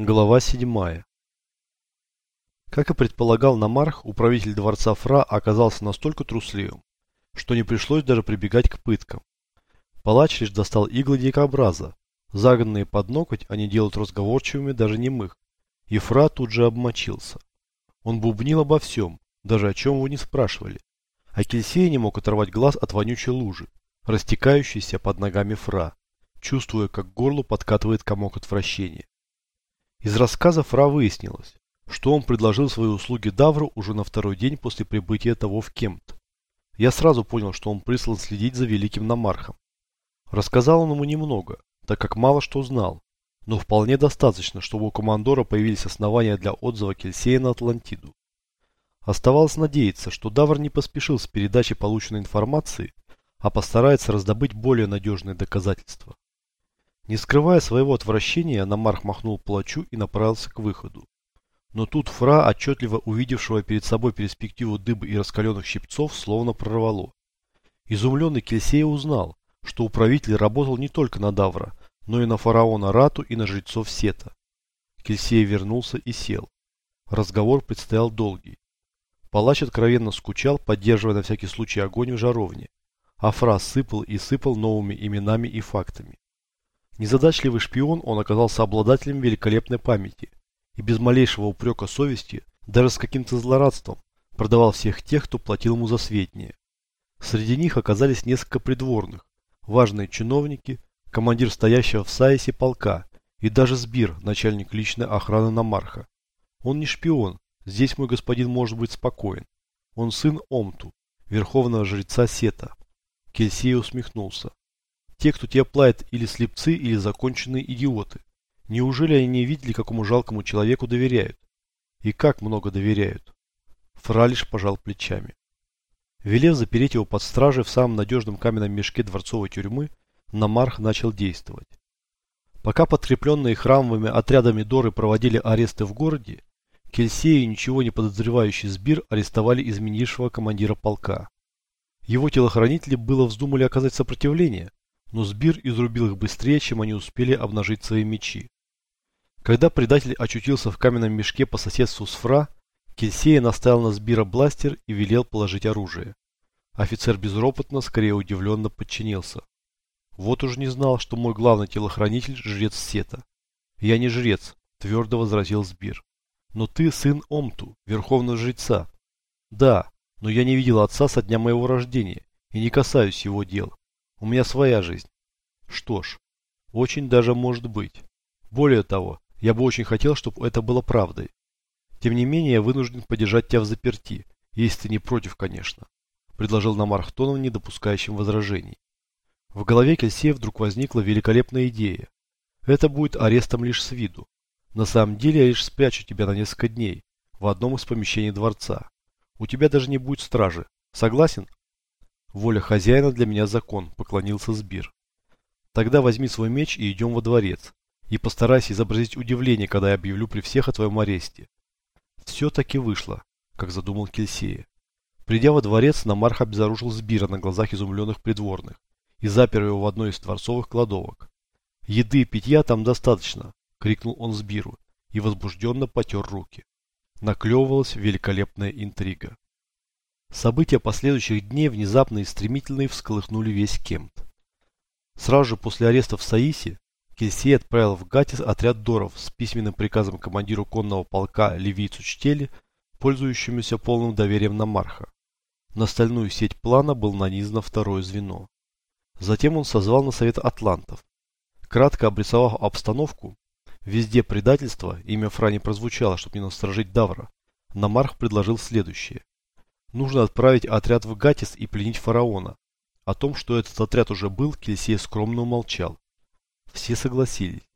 Глава 7. Как и предполагал Намарх, управитель дворца Фра оказался настолько трусливым, что не пришлось даже прибегать к пыткам. Палач лишь достал иглы дикобраза. Загнанные под ноготь они делают разговорчивыми даже немых. И Фра тут же обмочился. Он бубнил обо всем, даже о чем вы не спрашивали. А Кельсей не мог оторвать глаз от вонючей лужи, растекающейся под ногами Фра, чувствуя, как к горлу подкатывает комок отвращения. Из рассказа Фра выяснилось, что он предложил свои услуги Давру уже на второй день после прибытия того в Кемт. Я сразу понял, что он прислан следить за великим Намархом. Рассказал он ему немного, так как мало что знал, но вполне достаточно, чтобы у командора появились основания для отзыва Кельсея на Атлантиду. Оставалось надеяться, что Давр не поспешил с передачей полученной информации, а постарается раздобыть более надежные доказательства. Не скрывая своего отвращения, Намарх махнул плачу и направился к выходу. Но тут Фра, отчетливо увидевшего перед собой перспективу дыбы и раскаленных щипцов, словно прорвало. Изумленный Кельсей узнал, что управитель работал не только на Давра, но и на фараона Рату и на жрецов Сета. Кельсей вернулся и сел. Разговор предстоял долгий. Палач откровенно скучал, поддерживая на всякий случай огонь в жаровне. А Фра сыпал и сыпал новыми именами и фактами. Незадачливый шпион, он оказался обладателем великолепной памяти и без малейшего упрека совести, даже с каким-то злорадством, продавал всех тех, кто платил ему за сведения. Среди них оказались несколько придворных, важные чиновники, командир стоящего в Саисе полка и даже Сбир, начальник личной охраны Намарха. Он не шпион, здесь мой господин может быть спокоен. Он сын Омту, верховного жреца Сета. Кельсей усмехнулся. Те, кто тебя платит, или слепцы, или законченные идиоты. Неужели они не видели, какому жалкому человеку доверяют? И как много доверяют? Фралиш пожал плечами. Велев запереть его под стражей в самом надежном каменном мешке дворцовой тюрьмы, Намарх начал действовать. Пока подкрепленные храмовыми отрядами Доры проводили аресты в городе, Кельсей и ничего не подозревающий Сбир арестовали изменившего командира полка. Его телохранители было вздумали оказать сопротивление, но Сбир изрубил их быстрее, чем они успели обнажить свои мечи. Когда предатель очутился в каменном мешке по соседству с Фра, Кельсея наставил на Сбира бластер и велел положить оружие. Офицер безропотно, скорее удивленно подчинился. Вот уж не знал, что мой главный телохранитель – жрец Сета. Я не жрец, твердо возразил Сбир. Но ты сын Омту, верховного жреца. Да, но я не видел отца со дня моего рождения и не касаюсь его дел. У меня своя жизнь. Что ж, очень даже может быть. Более того, я бы очень хотел, чтобы это было правдой. Тем не менее, я вынужден подержать тебя в заперти, если ты не против, конечно, предложил Намарх тоном, не допускающим возражений. В голове Кельсея вдруг возникла великолепная идея. Это будет арестом лишь с виду. На самом деле я лишь спрячу тебя на несколько дней в одном из помещений дворца. У тебя даже не будет стражи. Согласен? Воля хозяина для меня закон, поклонился Сбир. Тогда возьми свой меч и идем во дворец. И постарайся изобразить удивление, когда я объявлю при всех о твоем аресте. Все-таки вышло, как задумал Кельсея. Придя во дворец, Намарх обезоружил Сбира на глазах изумленных придворных и запер его в одной из дворцовых кладовок. «Еды и питья там достаточно!» — крикнул он Сбиру и возбужденно потер руки. Наклевывалась великолепная интрига. События последующих дней внезапно и стремительно всколыхнули весь Кемп. Сразу же после ареста в Саисе Кельсей отправил в Гатис отряд Доров с письменным приказом командиру конного полка Ливийцу Чтели, пользующемуся полным доверием на Марха. На остальную сеть плана был нанизано второе звено. Затем он созвал на совет атлантов. Кратко обрисовав обстановку, везде предательство, имя Франи прозвучало, чтобы не насторожить Давра, Намарх предложил следующее. Нужно отправить отряд в Гатис и пленить фараона. О том, что этот отряд уже был, Кельсей скромно умолчал. Все согласились.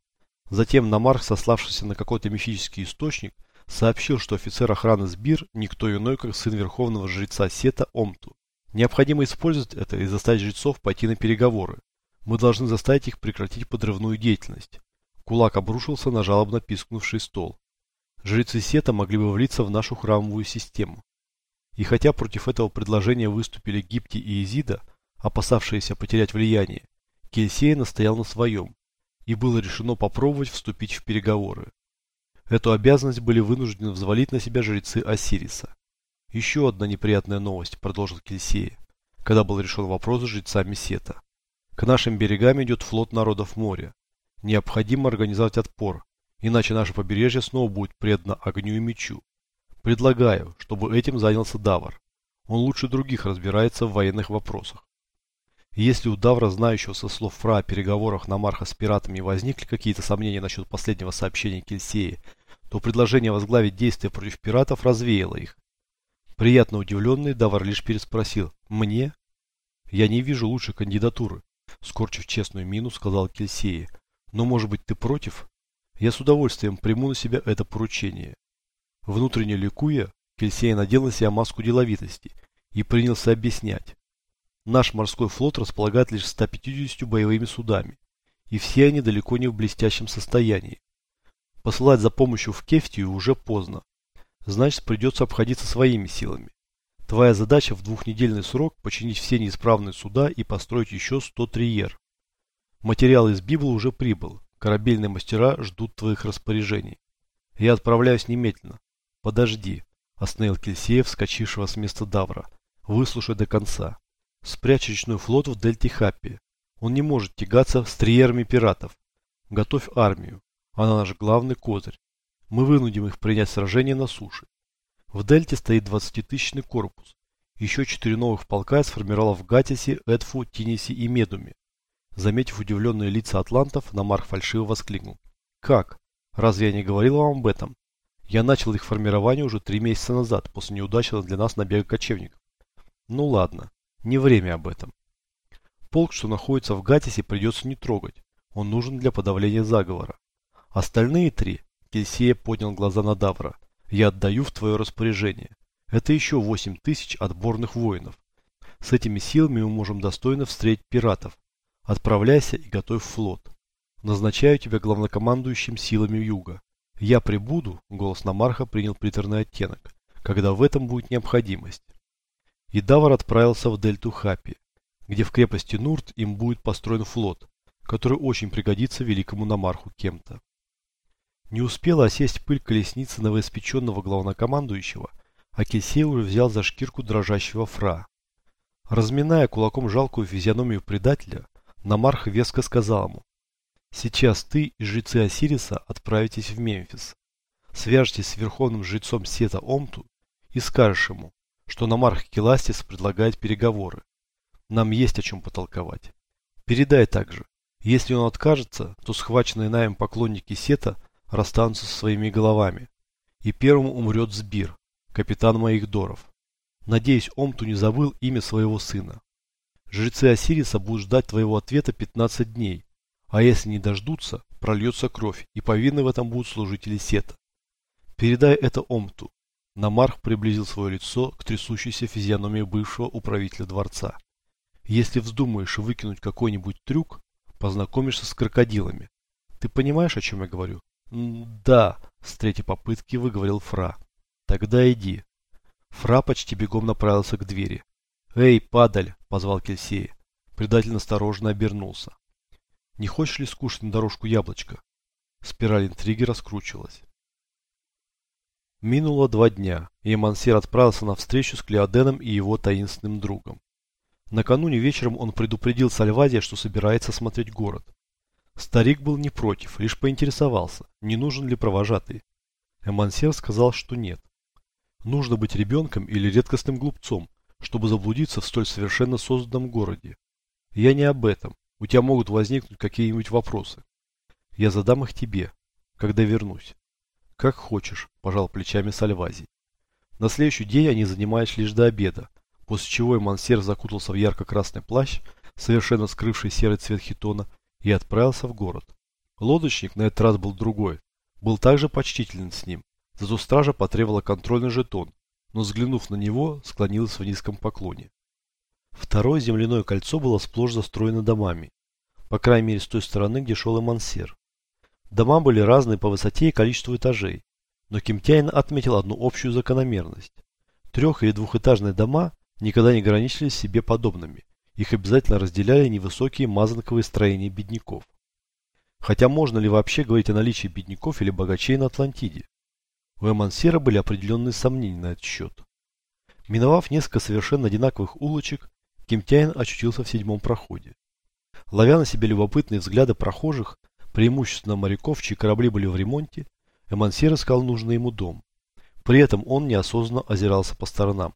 Затем Намарх, сославшийся на какой-то мифический источник, сообщил, что офицер охраны Сбир никто иной, как сын верховного жреца Сета Омту. Необходимо использовать это и заставить жрецов пойти на переговоры. Мы должны заставить их прекратить подрывную деятельность. Кулак обрушился на жалобно пискнувший стол. Жрецы Сета могли бы влиться в нашу храмовую систему. И хотя против этого предложения выступили Гипти и Изида, опасавшиеся потерять влияние, Кельсей настоял на своем, и было решено попробовать вступить в переговоры. Эту обязанность были вынуждены взвалить на себя жрецы Осириса. Еще одна неприятная новость, продолжил Кельсея, когда был решен вопрос с жрецами Сета. К нашим берегам идет флот народов моря. Необходимо организовать отпор, иначе наше побережье снова будет предано огню и мечу. Предлагаю, чтобы этим занялся Давар. Он лучше других разбирается в военных вопросах. Если у Давра, знающего со слов Фра о переговорах на Марха с пиратами, возникли какие-то сомнения насчет последнего сообщения Кельсея, то предложение возглавить действия против пиратов развеяло их. Приятно удивленный, Давар лишь переспросил «Мне?» «Я не вижу лучшей кандидатуры», скорчив честную мину, сказал Кельсея. «Но, может быть, ты против? Я с удовольствием приму на себя это поручение». Внутренне ликуя, надел на себя маску деловитости и принялся объяснять. Наш морской флот располагает лишь 150 боевыми судами, и все они далеко не в блестящем состоянии. Посылать за помощью в Кефтию уже поздно. Значит, придется обходиться своими силами. Твоя задача в двухнедельный срок починить все неисправные суда и построить еще 100 триер. Материал из Библа уже прибыл. Корабельные мастера ждут твоих распоряжений. Я отправляюсь немедленно. Подожди, остановил Кельсеев, вскочившего с места Давра. Выслушай до конца. Спрячь речной флот в дельте Хаппи. Он не может тягаться с триерами пиратов. Готовь армию. Она наш главный козырь. Мы вынудим их принять сражение на суше. В дельте стоит 20-тысячный корпус. Еще четыре новых полка я сформировал в Гатисе, Эдфу, Тинисе и Медуме. Заметив удивленные лица атлантов, Намарх фальшиво воскликнул. Как? Разве я не говорил вам об этом? Я начал их формирование уже три месяца назад, после неудачного для нас набега кочевников. Ну ладно. Не время об этом. Полк, что находится в Гатисе, придется не трогать. Он нужен для подавления заговора. Остальные три, Кельсея поднял глаза на Давра, я отдаю в твое распоряжение. Это еще восемь тысяч отборных воинов. С этими силами мы можем достойно встретить пиратов. Отправляйся и готовь флот. Назначаю тебя главнокомандующим силами юга. Я прибуду, голос Намарха принял приторный оттенок, когда в этом будет необходимость и Давар отправился в дельту Хапи, где в крепости Нурт им будет построен флот, который очень пригодится великому намарху Кемта. Не успела осесть пыль колесницы новоиспеченного главнокомандующего, а Кельсей уже взял за шкирку дрожащего фра. Разминая кулаком жалкую физиономию предателя, Намарх веско сказал ему, «Сейчас ты и жрецы Осириса отправитесь в Мемфис. Свяжитесь с верховным жрецом Сета Омту и скажешь ему, что Намарх Келастис предлагает переговоры. Нам есть о чем потолковать. Передай также, если он откажется, то схваченные нами поклонники Сета расстанутся со своими головами. И первым умрет Сбир, капитан моих доров. Надеюсь, Омту не забыл имя своего сына. Жрецы Осириса будут ждать твоего ответа 15 дней, а если не дождутся, прольется кровь, и повинны в этом будут служители Сета. Передай это Омту, Намарх приблизил свое лицо к трясущейся физиономии бывшего управителя дворца. Если вздумаешь выкинуть какой-нибудь трюк, познакомишься с крокодилами. Ты понимаешь, о чем я говорю? Да, с третьей попытки выговорил Фра. Тогда иди. Фра почти бегом направился к двери. Эй, падаль, позвал Кельсея. Предатель осторожно обернулся. Не хочешь ли скушать на дорожку яблочко? Спираль интриги раскручивалась. Минуло два дня, и Мансер отправился на встречу с Клеоденом и его таинственным другом. Накануне вечером он предупредил Сальвадия, что собирается смотреть город. Старик был не против, лишь поинтересовался, не нужен ли провожатый. Эмансер сказал, что нет. Нужно быть ребенком или редкостным глупцом, чтобы заблудиться в столь совершенно созданном городе. Я не об этом. У тебя могут возникнуть какие-нибудь вопросы. Я задам их тебе, когда вернусь. Как хочешь, пожал плечами Сальвази. На следующий день они занимались лишь до обеда, после чего Эмансер закутался в ярко-красный плащ, совершенно скрывший серый цвет хитона, и отправился в город. Лодочник на этот раз был другой, был также почтителен с ним, зато стража потребовала контрольный жетон, но взглянув на него, склонилась в низком поклоне. Второе земляное кольцо было сплошь застроено домами, по крайней мере с той стороны, где шел Эмансер. Дома были разные по высоте и количеству этажей, но Кимтяин отметил одну общую закономерность. Трех- или двухэтажные дома никогда не граничились себе подобными, их обязательно разделяли невысокие мазанковые строения бедняков. Хотя можно ли вообще говорить о наличии бедняков или богачей на Атлантиде? У Эмансера были определенные сомнения на этот счет. Миновав несколько совершенно одинаковых улочек, Кимтяин очутился в седьмом проходе. Ловя на себе любопытные взгляды прохожих, преимущественно моряков, чьи корабли были в ремонте, Эмансер искал нужный ему дом. При этом он неосознанно озирался по сторонам.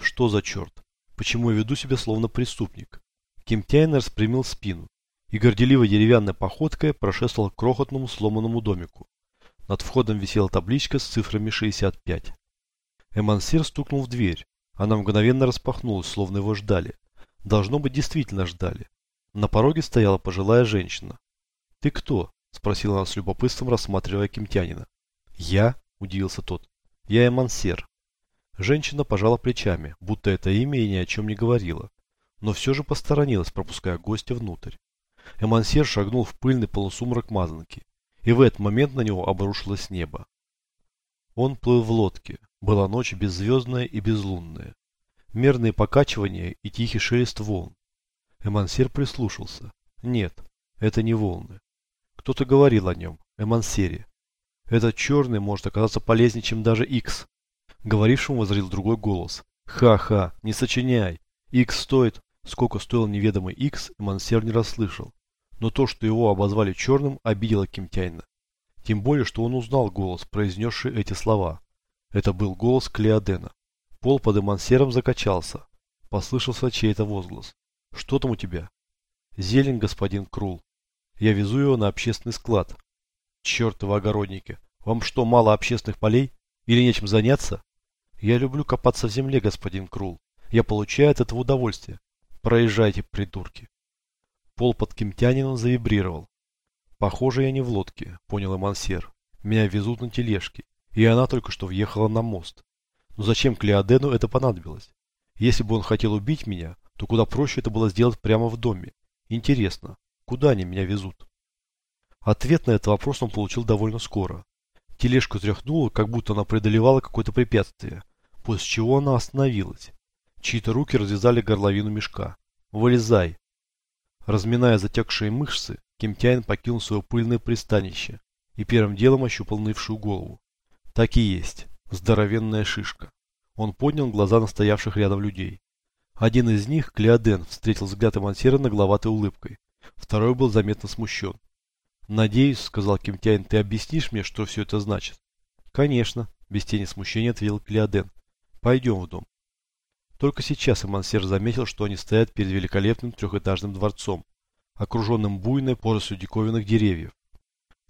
Что за черт? Почему я веду себя словно преступник? Кимтяин распрямил спину и горделивой деревянной походкой прошествовал к крохотному сломанному домику. Над входом висела табличка с цифрами 65. Эмансир стукнул в дверь. Она мгновенно распахнулась, словно его ждали. Должно быть, действительно ждали. На пороге стояла пожилая женщина. «Ты кто?» – спросила она с любопытством, рассматривая кемтянина. «Я?» – удивился тот. «Я Эмансер». Женщина пожала плечами, будто это имя ей ни о чем не говорило, но все же посторонилась, пропуская гостя внутрь. Эмансер шагнул в пыльный полусумрак мазанки, и в этот момент на него обрушилось небо. Он плыл в лодке. Была ночь беззвездная и безлунная. Мерные покачивания и тихий шелест волн. Эмансер прислушался. Нет, это не волны. Кто-то говорил о нем, Эмансере. Этот черный может оказаться полезнее, чем даже Икс. Говорившему возразил другой голос. Ха-ха, не сочиняй. Икс стоит, сколько стоил неведомый Икс, Эмансер не расслышал. Но то, что его обозвали черным, обидело Кимтяйна. Тем более, что он узнал голос, произнесший эти слова. Это был голос Клеодена. Пол под эмансером закачался. Послышался чей-то возглас. «Что там у тебя?» «Зелень, господин Крул. Я везу его на общественный склад». «Чертовы огородники! Вам что, мало общественных полей? Или нечем заняться?» «Я люблю копаться в земле, господин Крул. Я получаю от этого удовольствие. Проезжайте, придурки!» Пол под кемтянином завибрировал. «Похоже, я не в лодке», — понял Эмансер. «Меня везут на тележке, и она только что въехала на мост. Но зачем Клеодену это понадобилось? Если бы он хотел убить меня, то куда проще это было сделать прямо в доме. Интересно, куда они меня везут?» Ответ на этот вопрос он получил довольно скоро. Тележку тряхнула, как будто она преодолевала какое-то препятствие, после чего она остановилась. Чьи-то руки развязали горловину мешка. «Вылезай!» Разминая затекшие мышцы, Кемтяин покинул свое пыльное пристанище и первым делом ощупал нывшую голову. Так и есть. Здоровенная шишка. Он поднял глаза на стоявших рядом людей. Один из них, Клеоден, встретил взгляд Эмансера нагловатой улыбкой. Второй был заметно смущен. «Надеюсь», — сказал Кемтяин, — «ты объяснишь мне, что все это значит?» «Конечно», — без тени смущения ответил Клеоден. «Пойдем в дом». Только сейчас Эмансер заметил, что они стоят перед великолепным трехэтажным дворцом, окруженным буйной порослью диковинных деревьев.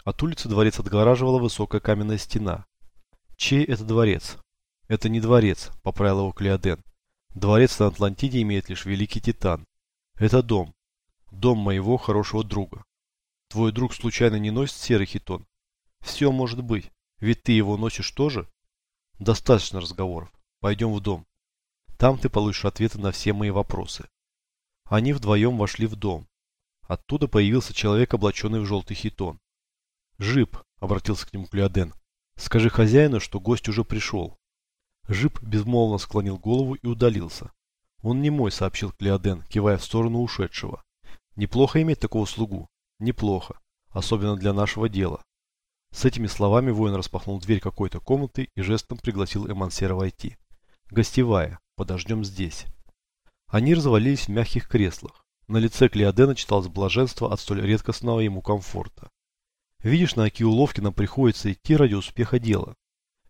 От улицы дворец отгораживала высокая каменная стена. Чей это дворец? Это не дворец, поправил его Клеоден. Дворец на Атлантиде имеет лишь великий титан. Это дом. Дом моего хорошего друга. Твой друг случайно не носит серый хитон? Все может быть. Ведь ты его носишь тоже? Достаточно разговоров. Пойдем в дом. Там ты получишь ответы на все мои вопросы. Они вдвоем вошли в дом. Оттуда появился человек, облаченный в желтый хитон. «Жип», — обратился к нему Клеоден, — «скажи хозяину, что гость уже пришел». Жип безмолвно склонил голову и удалился. «Он не мой», — сообщил Клеоден, кивая в сторону ушедшего. «Неплохо иметь такого слугу?» «Неплохо. Особенно для нашего дела». С этими словами воин распахнул дверь какой-то комнаты и жестом пригласил Эмансера войти. «Гостевая. Подождем здесь». Они развалились в мягких креслах. На лице Клеодена читалось блаженство от столь редкостного ему комфорта. Видишь, на какие уловки нам приходится идти ради успеха дела.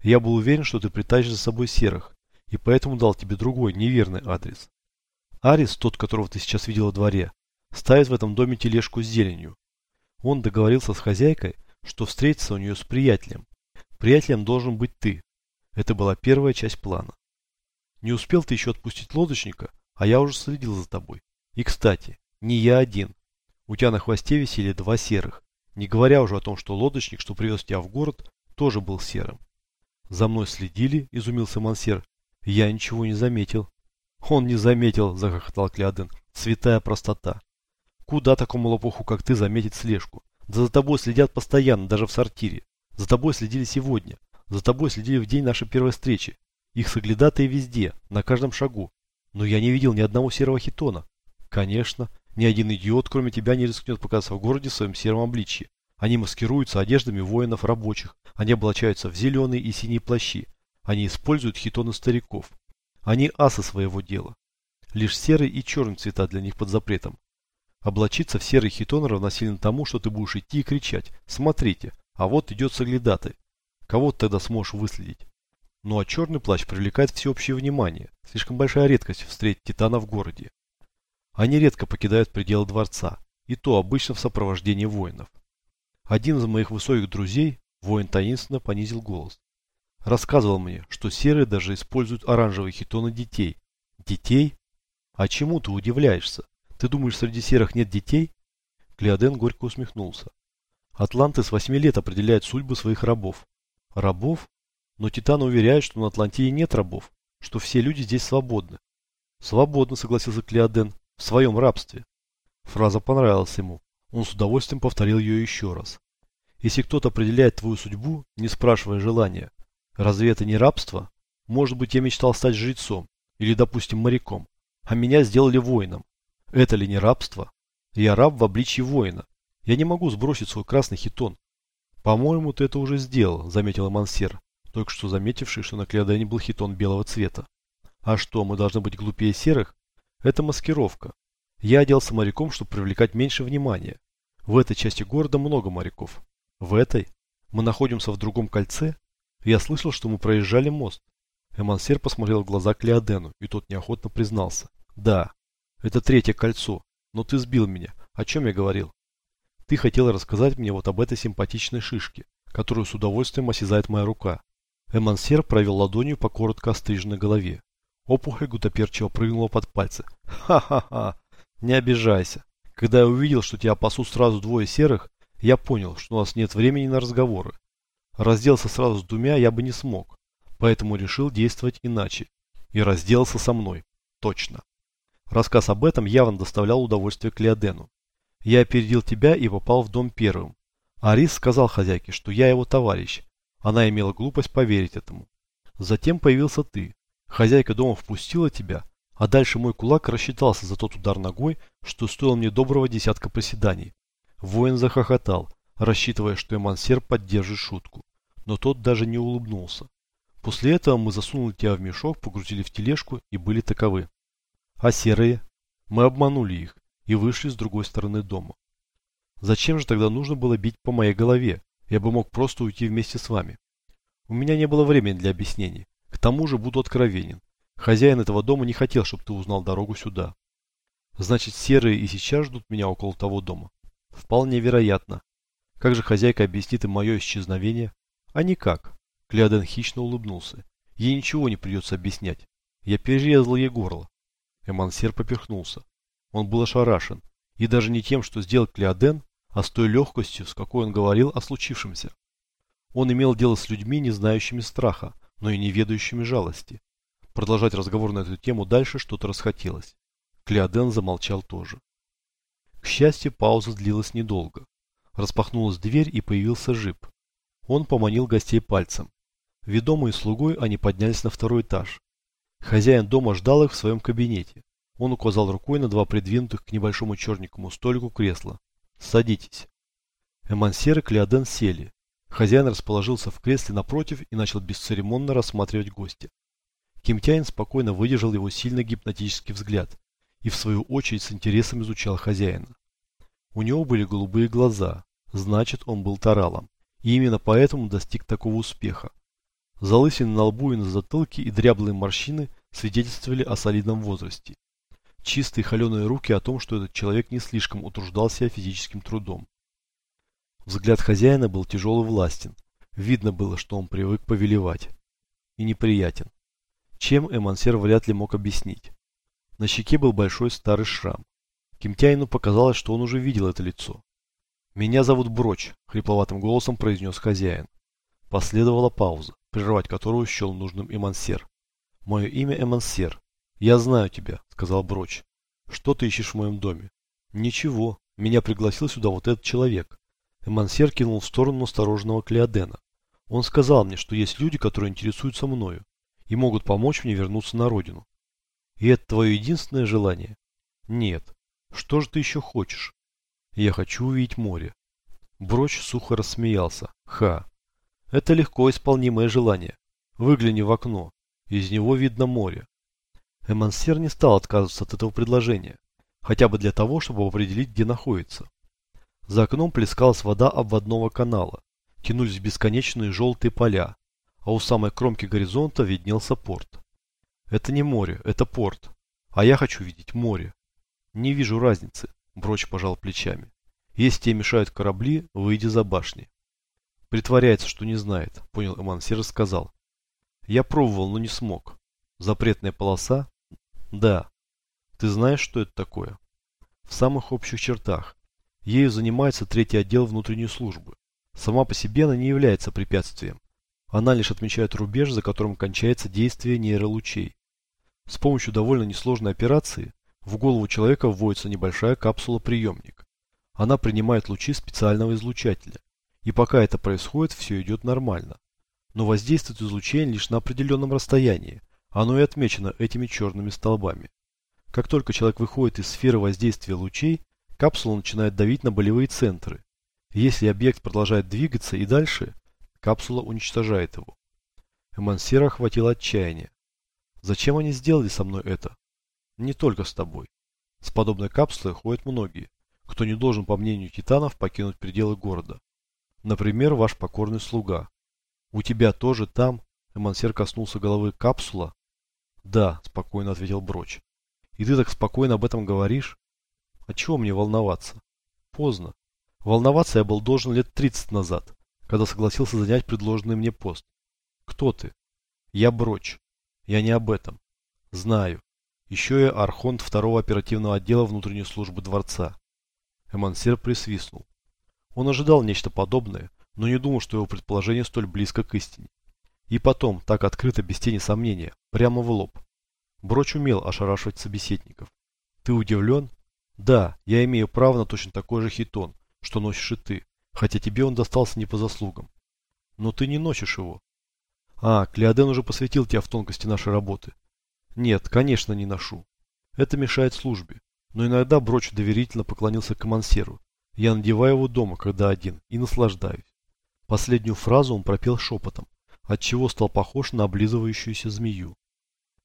Я был уверен, что ты притащишь за собой серых, и поэтому дал тебе другой, неверный адрес. Арис, тот, которого ты сейчас видел во дворе, ставит в этом доме тележку с зеленью. Он договорился с хозяйкой, что встретится у нее с приятелем. Приятелем должен быть ты. Это была первая часть плана. Не успел ты еще отпустить лодочника, а я уже следил за тобой. И, кстати, не я один. У тебя на хвосте висели два серых, не говоря уже о том, что лодочник, что привез тебя в город, тоже был серым. За мной следили, изумился Мансер. Я ничего не заметил. Он не заметил, захохотал Клеоден. Святая простота. Куда такому лопуху, как ты, заметить слежку? Да за тобой следят постоянно, даже в сортире. За тобой следили сегодня. За тобой следили в день нашей первой встречи. Их соглядатые везде, на каждом шагу. Но я не видел ни одного серого хитона. Конечно, Ни один идиот, кроме тебя, не рискнет показаться в городе в своем сером обличье. Они маскируются одеждами воинов рабочих. Они облачаются в зеленые и синие плащи. Они используют хитоны стариков. Они асы своего дела. Лишь серый и черный цвета для них под запретом. Облачиться в серый хитон равносильно тому, что ты будешь идти и кричать «Смотрите, а вот идет соглядатай». Кого ты тогда сможешь выследить? Ну а черный плащ привлекает всеобщее внимание. Слишком большая редкость встретить титана в городе. Они редко покидают пределы дворца, и то обычно в сопровождении воинов. Один из моих высоких друзей, воин таинственно понизил голос, рассказывал мне, что серые даже используют оранжевые хитоны детей. Детей? А чему ты удивляешься? Ты думаешь, среди серых нет детей? Клеоден горько усмехнулся. Атланты с восьми лет определяют судьбы своих рабов. Рабов? Но Титаны уверяют, что на Атлантии нет рабов, что все люди здесь свободны. Свободно, согласился Клеоден, в своем рабстве. Фраза понравилась ему. Он с удовольствием повторил ее еще раз. Если кто-то определяет твою судьбу, не спрашивая желания, разве это не рабство? Может быть, я мечтал стать жрецом, или, допустим, моряком, а меня сделали воином. Это ли не рабство? Я раб в обличье воина. Я не могу сбросить свой красный хитон. По-моему, ты это уже сделал, заметила Мансер, только что заметивший, что на Клеодене был хитон белого цвета. А что, мы должны быть глупее серых? Это маскировка. Я оделся моряком, чтобы привлекать меньше внимания. В этой части города много моряков. В этой? Мы находимся в другом кольце? Я слышал, что мы проезжали мост. Эмансер посмотрел в глаза Клеодену, и тот неохотно признался. Да, это третье кольцо, но ты сбил меня. О чем я говорил? Ты хотел рассказать мне вот об этой симпатичной шишке, которую с удовольствием осязает моя рука. Эмансер провел ладонью по коротко остриженной голове. Опухоль гутоперчиво прыгнула под пальцы. Ха-ха-ха, не обижайся. Когда я увидел, что тебя пасут сразу двое серых, я понял, что у нас нет времени на разговоры. Разделаться сразу с двумя я бы не смог, поэтому решил действовать иначе. И разделался со мной. Точно. Рассказ об этом явно доставлял удовольствие Клеодену. Я опередил тебя и попал в дом первым. Арис сказал хозяйке, что я его товарищ. Она имела глупость поверить этому. Затем появился ты. Хозяйка дома впустила тебя, а дальше мой кулак рассчитался за тот удар ногой, что стоил мне доброго десятка приседаний. Воин захохотал, рассчитывая, что Эмансер поддержит шутку. Но тот даже не улыбнулся. После этого мы засунули тебя в мешок, погрузили в тележку и были таковы. А серые? Мы обманули их и вышли с другой стороны дома. Зачем же тогда нужно было бить по моей голове? Я бы мог просто уйти вместе с вами. У меня не было времени для объяснений. К тому же буду откровенен. Хозяин этого дома не хотел, чтобы ты узнал дорогу сюда. Значит, серые и сейчас ждут меня около того дома. Вполне вероятно. Как же хозяйка объяснит им мое исчезновение? А никак. Клеоден хищно улыбнулся. Ей ничего не придется объяснять. Я перерезал ей горло. Эмансер поперхнулся. Он был ошарашен. И даже не тем, что сделал Клеоден, а с той легкостью, с какой он говорил о случившемся. Он имел дело с людьми, не знающими страха, но и не ведающими жалости. Продолжать разговор на эту тему дальше что-то расхотелось. Клеоден замолчал тоже. К счастью, пауза длилась недолго. Распахнулась дверь и появился Жип. Он поманил гостей пальцем. Ведомые слугой они поднялись на второй этаж. Хозяин дома ждал их в своем кабинете. Он указал рукой на два придвинутых к небольшому черненькому столику кресла. «Садитесь». Эмансер и Клеоден сели. Хозяин расположился в кресле напротив и начал бесцеремонно рассматривать гостя. Кимтяин спокойно выдержал его сильно гипнотический взгляд и в свою очередь с интересом изучал хозяина. У него были голубые глаза, значит он был таралом, и именно поэтому достиг такого успеха. Залысины на лбу и на затылке и дряблые морщины свидетельствовали о солидном возрасте. Чистые холеные руки о том, что этот человек не слишком утруждал себя физическим трудом. Взгляд хозяина был тяжелый властен. Видно было, что он привык повелевать. И неприятен чем Эмансер вряд ли мог объяснить. На щеке был большой старый шрам. Кимтяину показалось, что он уже видел это лицо. «Меня зовут Броч», — хрипловатым голосом произнес хозяин. Последовала пауза, прервать которую счел нужным Эмансер. «Мое имя Эмансер. Я знаю тебя», — сказал Броч. «Что ты ищешь в моем доме?» «Ничего. Меня пригласил сюда вот этот человек». Эмансер кинул в сторону осторожного Клеодена. «Он сказал мне, что есть люди, которые интересуются мною и могут помочь мне вернуться на родину. И это твое единственное желание? Нет. Что же ты еще хочешь? Я хочу увидеть море. Броч сухо рассмеялся. Ха. Это легко исполнимое желание. Выгляни в окно. Из него видно море. Эмансер не стал отказываться от этого предложения. Хотя бы для того, чтобы определить, где находится. За окном плескалась вода обводного канала. Тянулись бесконечные желтые поля. А у самой кромки горизонта виднелся порт. Это не море, это порт. А я хочу видеть море. Не вижу разницы, Броч пожал плечами. Если тебе мешают корабли, выйди за башни. Притворяется, что не знает, понял Эмансер и сказал. Я пробовал, но не смог. Запретная полоса? Да. Ты знаешь, что это такое? В самых общих чертах. Ею занимается третий отдел внутренней службы. Сама по себе она не является препятствием. Она лишь отмечает рубеж, за которым кончается действие нейролучей. С помощью довольно несложной операции в голову человека вводится небольшая капсула-приемник. Она принимает лучи специального излучателя. И пока это происходит, все идет нормально. Но воздействует излучение лишь на определенном расстоянии. Оно и отмечено этими черными столбами. Как только человек выходит из сферы воздействия лучей, капсула начинает давить на болевые центры. Если объект продолжает двигаться и дальше, капсула уничтожает его. Эмансера охватило отчаяние. Зачем они сделали со мной это? Не только с тобой. С подобной капсулой ходят многие кто не должен, по мнению титанов, покинуть пределы города. Например, ваш покорный слуга. У тебя тоже там, Эмансер коснулся головы капсула? Да, спокойно ответил Броч. И ты так спокойно об этом говоришь? А чего мне волноваться? Поздно. Волноваться я был должен лет 30 назад, когда согласился занять предложенный мне пост. Кто ты? Я Броч. Я не об этом. Знаю. Еще я архонт второго оперативного отдела внутренней службы дворца. Эмансер присвистнул. Он ожидал нечто подобное, но не думал, что его предположение столь близко к истине. И потом, так открыто, без тени сомнения, прямо в лоб. Броч умел ошарашивать собеседников. Ты удивлен? Да, я имею право на точно такой же хитон, что носишь и ты, хотя тебе он достался не по заслугам. Но ты не носишь его. А, Клеоден уже посвятил тебя в тонкости нашей работы. Нет, конечно, не ношу. Это мешает службе. Но иногда Броч доверительно поклонился комансеру. Я надеваю его дома, когда один, и наслаждаюсь. Последнюю фразу он пропел шепотом, отчего стал похож на облизывающуюся змею.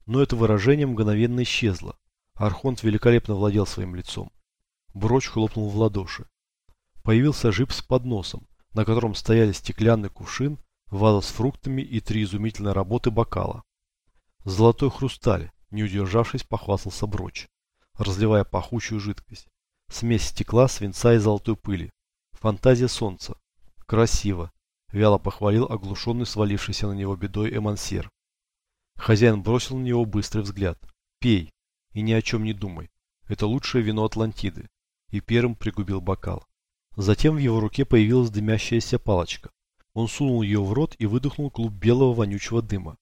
Но это выражение мгновенно исчезло. Архонт великолепно владел своим лицом. Броч хлопнул в ладоши. Появился жип с подносом, на котором стояли стеклянный кувшин, ваза с фруктами и три изумительной работы бокала. Золотой хрусталь, не удержавшись, похвастался Броч разливая пахучую жидкость. Смесь стекла, свинца и золотой пыли. Фантазия солнца. Красиво. Вяло похвалил оглушенный свалившийся на него бедой эмансер. Хозяин бросил на него быстрый взгляд. Пей. И ни о чем не думай. Это лучшее вино Атлантиды. И первым пригубил бокал. Затем в его руке появилась дымящаяся палочка. Он сунул ее в рот и выдохнул клуб белого вонючего дыма.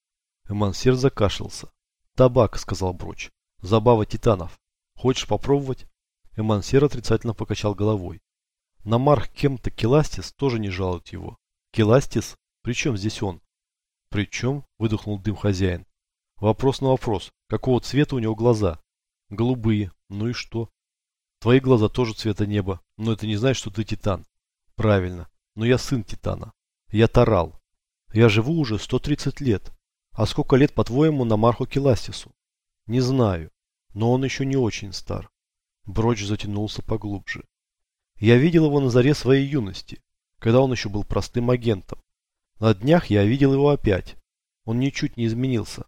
Эмансер закашлялся. «Табак», — сказал Броч. «Забава титанов». Хочешь попробовать? Эмансер отрицательно покачал головой. На Марх кем-то Келастис тоже не жалует его. Келастис? При чем здесь он? При чем? Выдохнул дым хозяин. Вопрос на вопрос. Какого цвета у него глаза? Голубые. Ну и что? Твои глаза тоже цвета неба, но это не значит, что ты титан. Правильно. Но я сын титана. Я Тарал. Я живу уже 130 лет. А сколько лет, по-твоему, на Марху Келастису? Не знаю. Но он еще не очень стар. Броч затянулся поглубже. Я видел его на заре своей юности, когда он еще был простым агентом. На днях я видел его опять. Он ничуть не изменился.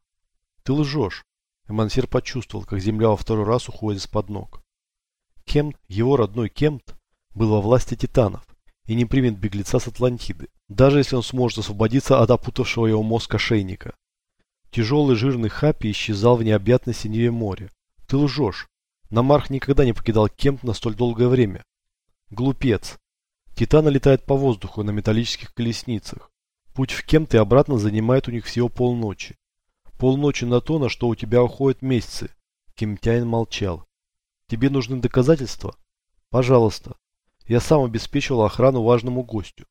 Ты лжешь. Эмансир почувствовал, как земля во второй раз уходит из-под ног. Кемт, его родной Кемт, был во власти титанов и не примет беглеца с Атлантиды, даже если он сможет освободиться от опутавшего его мозг ошейника. Тяжелый жирный Хапи исчезал в необъятной синеве моря, ты лжешь. Намарх никогда не покидал Кемп на столь долгое время. Глупец. Титаны летают по воздуху на металлических колесницах. Путь в Кемп и обратно занимает у них всего полночи. Полночи на то, на что у тебя уходят месяцы. Кемтяин молчал. Тебе нужны доказательства? Пожалуйста. Я сам обеспечивал охрану важному гостю.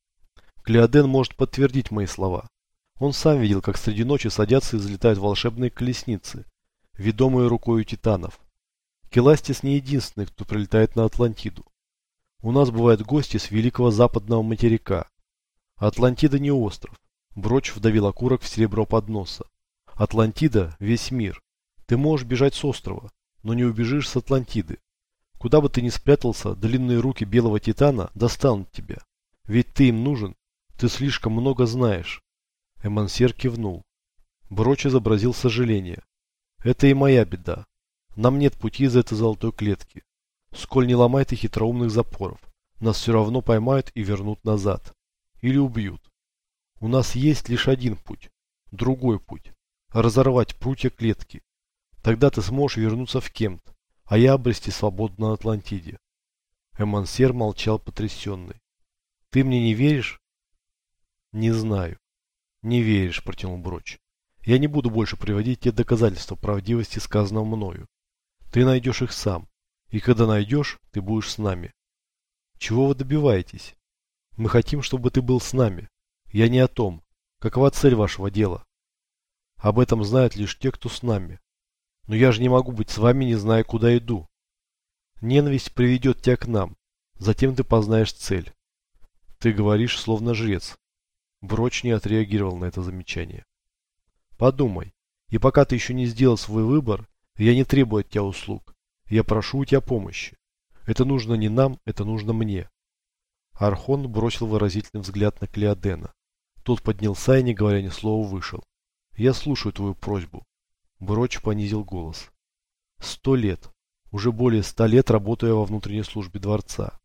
Клеоден может подтвердить мои слова. Он сам видел, как среди ночи садятся и взлетают волшебные колесницы, ведомые рукою титанов. Келастис не единственный, кто прилетает на Атлантиду. У нас бывают гости с великого западного материка. Атлантида не остров. Броч вдавил окурок в серебро подноса. Атлантида – весь мир. Ты можешь бежать с острова, но не убежишь с Атлантиды. Куда бы ты ни спрятался, длинные руки белого титана достанут тебя. Ведь ты им нужен. Ты слишком много знаешь. Эмансер кивнул. Броч изобразил сожаление. Это и моя беда. Нам нет пути из этой золотой клетки. Сколь не ломай ты хитроумных запоров, нас все равно поймают и вернут назад. Или убьют. У нас есть лишь один путь. Другой путь. Разорвать прутья клетки. Тогда ты сможешь вернуться в Кемт, а я обрести свободу на Атлантиде. Эмансер молчал потрясенный. Ты мне не веришь? Не знаю. Не веришь, протянул Броч. Я не буду больше приводить те доказательства правдивости сказанного мною. Ты найдешь их сам. И когда найдешь, ты будешь с нами. Чего вы добиваетесь? Мы хотим, чтобы ты был с нами. Я не о том. Какова цель вашего дела? Об этом знают лишь те, кто с нами. Но я же не могу быть с вами, не зная, куда иду. Ненависть приведет тебя к нам. Затем ты познаешь цель. Ты говоришь, словно жрец. Броч не отреагировал на это замечание. Подумай. И пока ты еще не сделал свой выбор, я не требую от тебя услуг. Я прошу у тебя помощи. Это нужно не нам, это нужно мне. Архон бросил выразительный взгляд на Клеодена. Тот поднялся и, не говоря ни слова, вышел. Я слушаю твою просьбу. Броч понизил голос. Сто лет. Уже более ста лет работаю я во внутренней службе дворца.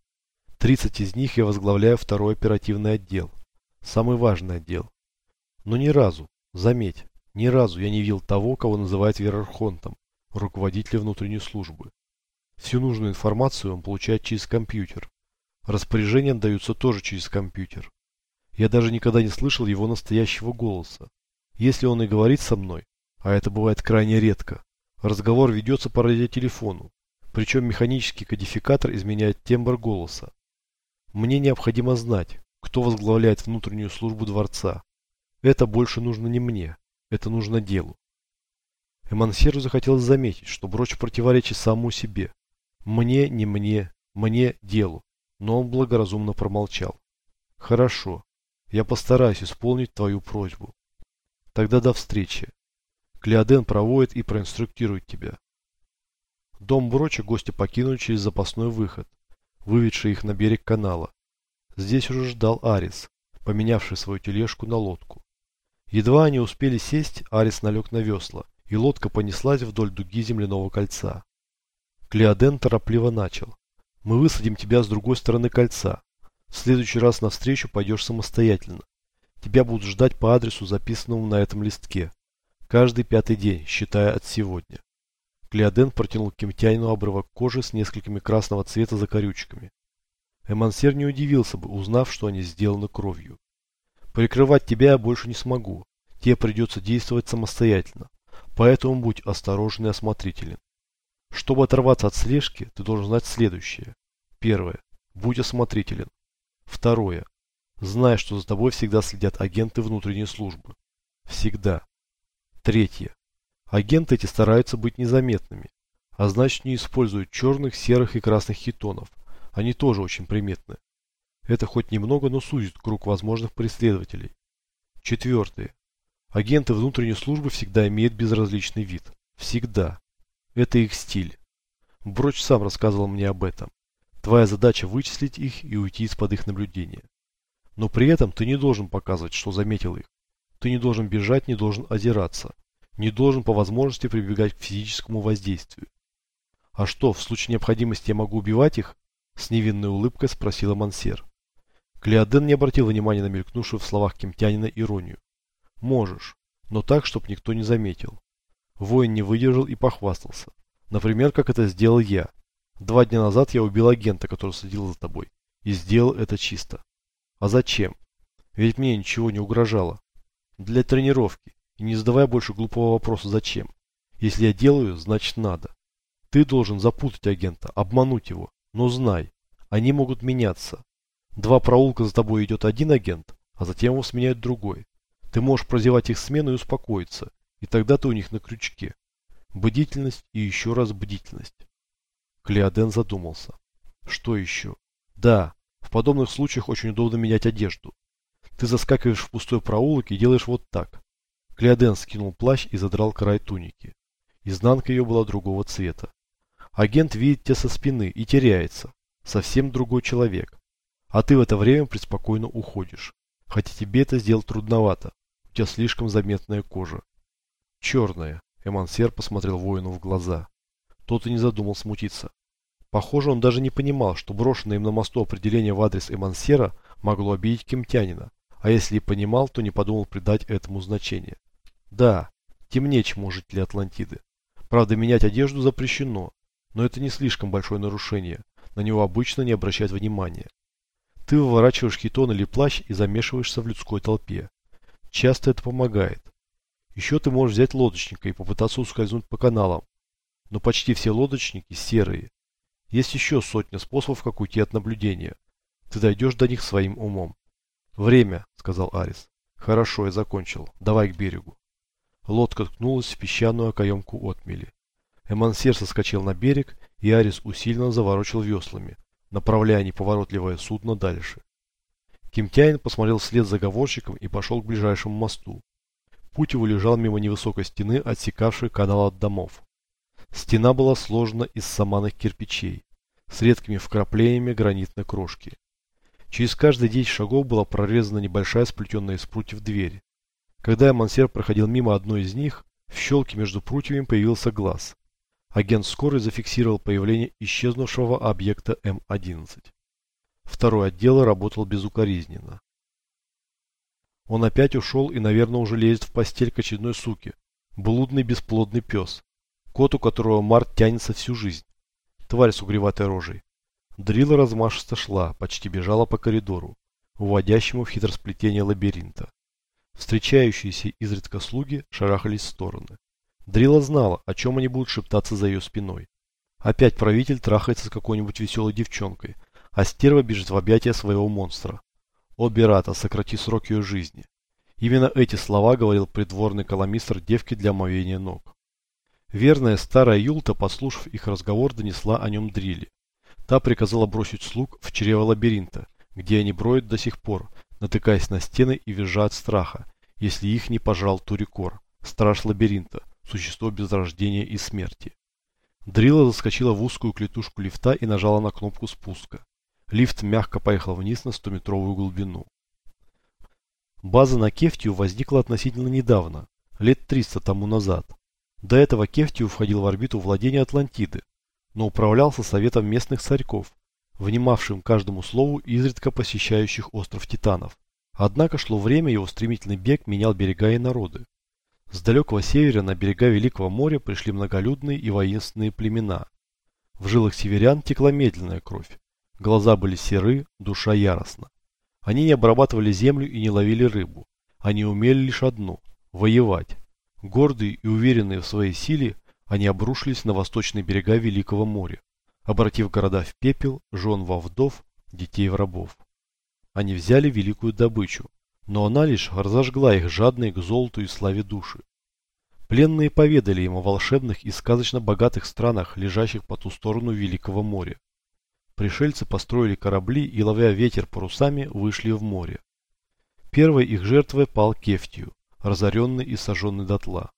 Тридцать из них я возглавляю второй оперативный отдел. Самый важный отдел. Но ни разу, заметь, ни разу я не видел того, кого называют Верархонтом, руководителя внутренней службы. Всю нужную информацию он получает через компьютер. Распоряжения даются тоже через компьютер. Я даже никогда не слышал его настоящего голоса. Если он и говорит со мной, а это бывает крайне редко, разговор ведется по радиотелефону, причем механический кодификатор изменяет тембр голоса. Мне необходимо знать, кто возглавляет внутреннюю службу дворца. Это больше нужно не мне, это нужно делу. Эмансеру захотелось заметить, что Броч противоречит самому себе. Мне, не мне, мне, делу. Но он благоразумно промолчал. Хорошо, я постараюсь исполнить твою просьбу. Тогда до встречи. Клеоден проводит и проинструктирует тебя. Дом Броча гости покинули через запасной выход, выведший их на берег канала. Здесь уже ждал Арис, поменявший свою тележку на лодку. Едва они успели сесть, Арис налег на весла, и лодка понеслась вдоль дуги земляного кольца. Клеоден торопливо начал. «Мы высадим тебя с другой стороны кольца. В следующий раз навстречу пойдешь самостоятельно. Тебя будут ждать по адресу, записанному на этом листке. Каждый пятый день, считая от сегодня». Клеоден протянул кемтянину обрывок кожи с несколькими красного цвета закорючками. Эмансер не удивился бы, узнав, что они сделаны кровью. «Прикрывать тебя я больше не смогу. Тебе придется действовать самостоятельно. Поэтому будь осторожен и осмотрителен. Чтобы оторваться от слежки, ты должен знать следующее. Первое. Будь осмотрителен. Второе. Знай, что за тобой всегда следят агенты внутренней службы. Всегда. Третье. Агенты эти стараются быть незаметными, а значит не используют черных, серых и красных хитонов. Они тоже очень приметны. Это хоть немного, но сузит круг возможных преследователей. Четвертое. Агенты внутренней службы всегда имеют безразличный вид. Всегда. Это их стиль. Броч сам рассказывал мне об этом. Твоя задача вычислить их и уйти из-под их наблюдения. Но при этом ты не должен показывать, что заметил их. Ты не должен бежать, не должен озираться. Не должен по возможности прибегать к физическому воздействию. А что, в случае необходимости я могу убивать их? С невинной улыбкой спросила Мансер. Клеоден не обратил внимания на мелькнувшую в словах кемтянина иронию. Можешь, но так, чтобы никто не заметил. Воин не выдержал и похвастался. Например, как это сделал я. Два дня назад я убил агента, который следил за тобой. И сделал это чисто. А зачем? Ведь мне ничего не угрожало. Для тренировки. И не задавая больше глупого вопроса «зачем?». Если я делаю, значит надо. Ты должен запутать агента, обмануть его. Но знай, они могут меняться. Два проулка за тобой идет один агент, а затем его сменяет другой. Ты можешь прозевать их смену и успокоиться, и тогда ты у них на крючке. Бдительность и еще раз бдительность. Клеоден задумался. Что еще? Да, в подобных случаях очень удобно менять одежду. Ты заскакиваешь в пустой проулок и делаешь вот так. Клеоден скинул плащ и задрал край туники. Изнанка ее была другого цвета. Агент видит тебя со спины и теряется. Совсем другой человек. А ты в это время преспокойно уходишь. Хотя тебе это сделать трудновато. У тебя слишком заметная кожа. Черная. Эмансер посмотрел воину в глаза. Тот и не задумал смутиться. Похоже, он даже не понимал, что брошенное им на мосту определение в адрес Эмансера могло обидеть кемтянина, а если и понимал, то не подумал придать этому значение. Да, тем нечему жители Атлантиды. Правда, менять одежду запрещено, но это не слишком большое нарушение, на него обычно не обращают внимания. Ты выворачиваешь хитон или плащ и замешиваешься в людской толпе. Часто это помогает. Еще ты можешь взять лодочника и попытаться ускользнуть по каналам. Но почти все лодочники серые. Есть еще сотня способов, как уйти от наблюдения. Ты дойдешь до них своим умом. Время, сказал Арис. Хорошо, я закончил. Давай к берегу. Лодка ткнулась в песчаную окоемку отмели. Эмансер соскочил на берег, и Арис усиленно заворочил веслами, направляя неповоротливое судно дальше. Кимтяин посмотрел вслед заговорщиком и пошел к ближайшему мосту. Путь его лежал мимо невысокой стены, отсекавшей канал от домов. Стена была сложена из саманных кирпичей, с редкими вкраплениями гранитной крошки. Через каждые 10 шагов была прорезана небольшая сплетенная из прутьев дверь. Когда Мансер проходил мимо одной из них, в щелке между прутьями появился глаз. Агент скорой зафиксировал появление исчезнувшего объекта М-11. Второй отдел работал безукоризненно. Он опять ушел и, наверное, уже лезет в постель к очередной суке. Блудный бесплодный пес. Кот, у которого Март тянется всю жизнь. Тварь с угреватой рожей. Дрила размашисто шла, почти бежала по коридору, уводящему в хитросплетение лабиринта. Встречающиеся изредка слуги шарахались в стороны. Дрила знала, о чем они будут шептаться за ее спиной. Опять правитель трахается с какой-нибудь веселой девчонкой, а стерва бежит в объятия своего монстра. О, Берата, сократи срок ее жизни. Именно эти слова говорил придворный коломистр девке для омовения ног. Верная старая Юлта, послушав их разговор, донесла о нем Дриле. Та приказала бросить слуг в чрево лабиринта, где они броют до сих пор, натыкаясь на стены и визжа от страха, если их не пожрал Турикор, страж лабиринта, существо без рождения и смерти. Дрила заскочила в узкую клетушку лифта и нажала на кнопку спуска. Лифт мягко поехал вниз на 100-метровую глубину. База на Кефтию возникла относительно недавно, лет 300 тому назад. До этого Кефтию входил в орбиту владения Атлантиды, но управлялся советом местных царьков, внимавшим каждому слову изредка посещающих остров Титанов. Однако шло время, его стремительный бег менял берега и народы. С далекого севера на берега Великого моря пришли многолюдные и воинственные племена. В жилах северян текла медленная кровь. Глаза были серы, душа яростна. Они не обрабатывали землю и не ловили рыбу. Они умели лишь одно – воевать. Гордые и уверенные в своей силе, они обрушились на восточные берега Великого моря, обратив города в пепел, жен во вдов, детей в рабов. Они взяли великую добычу, но она лишь разожгла их жадные к золоту и славе души. Пленные поведали им о волшебных и сказочно богатых странах, лежащих по ту сторону Великого моря. Пришельцы построили корабли и, ловя ветер парусами, вышли в море. Первой их жертвой пал Кефтию, разоренный и сожженный дотла.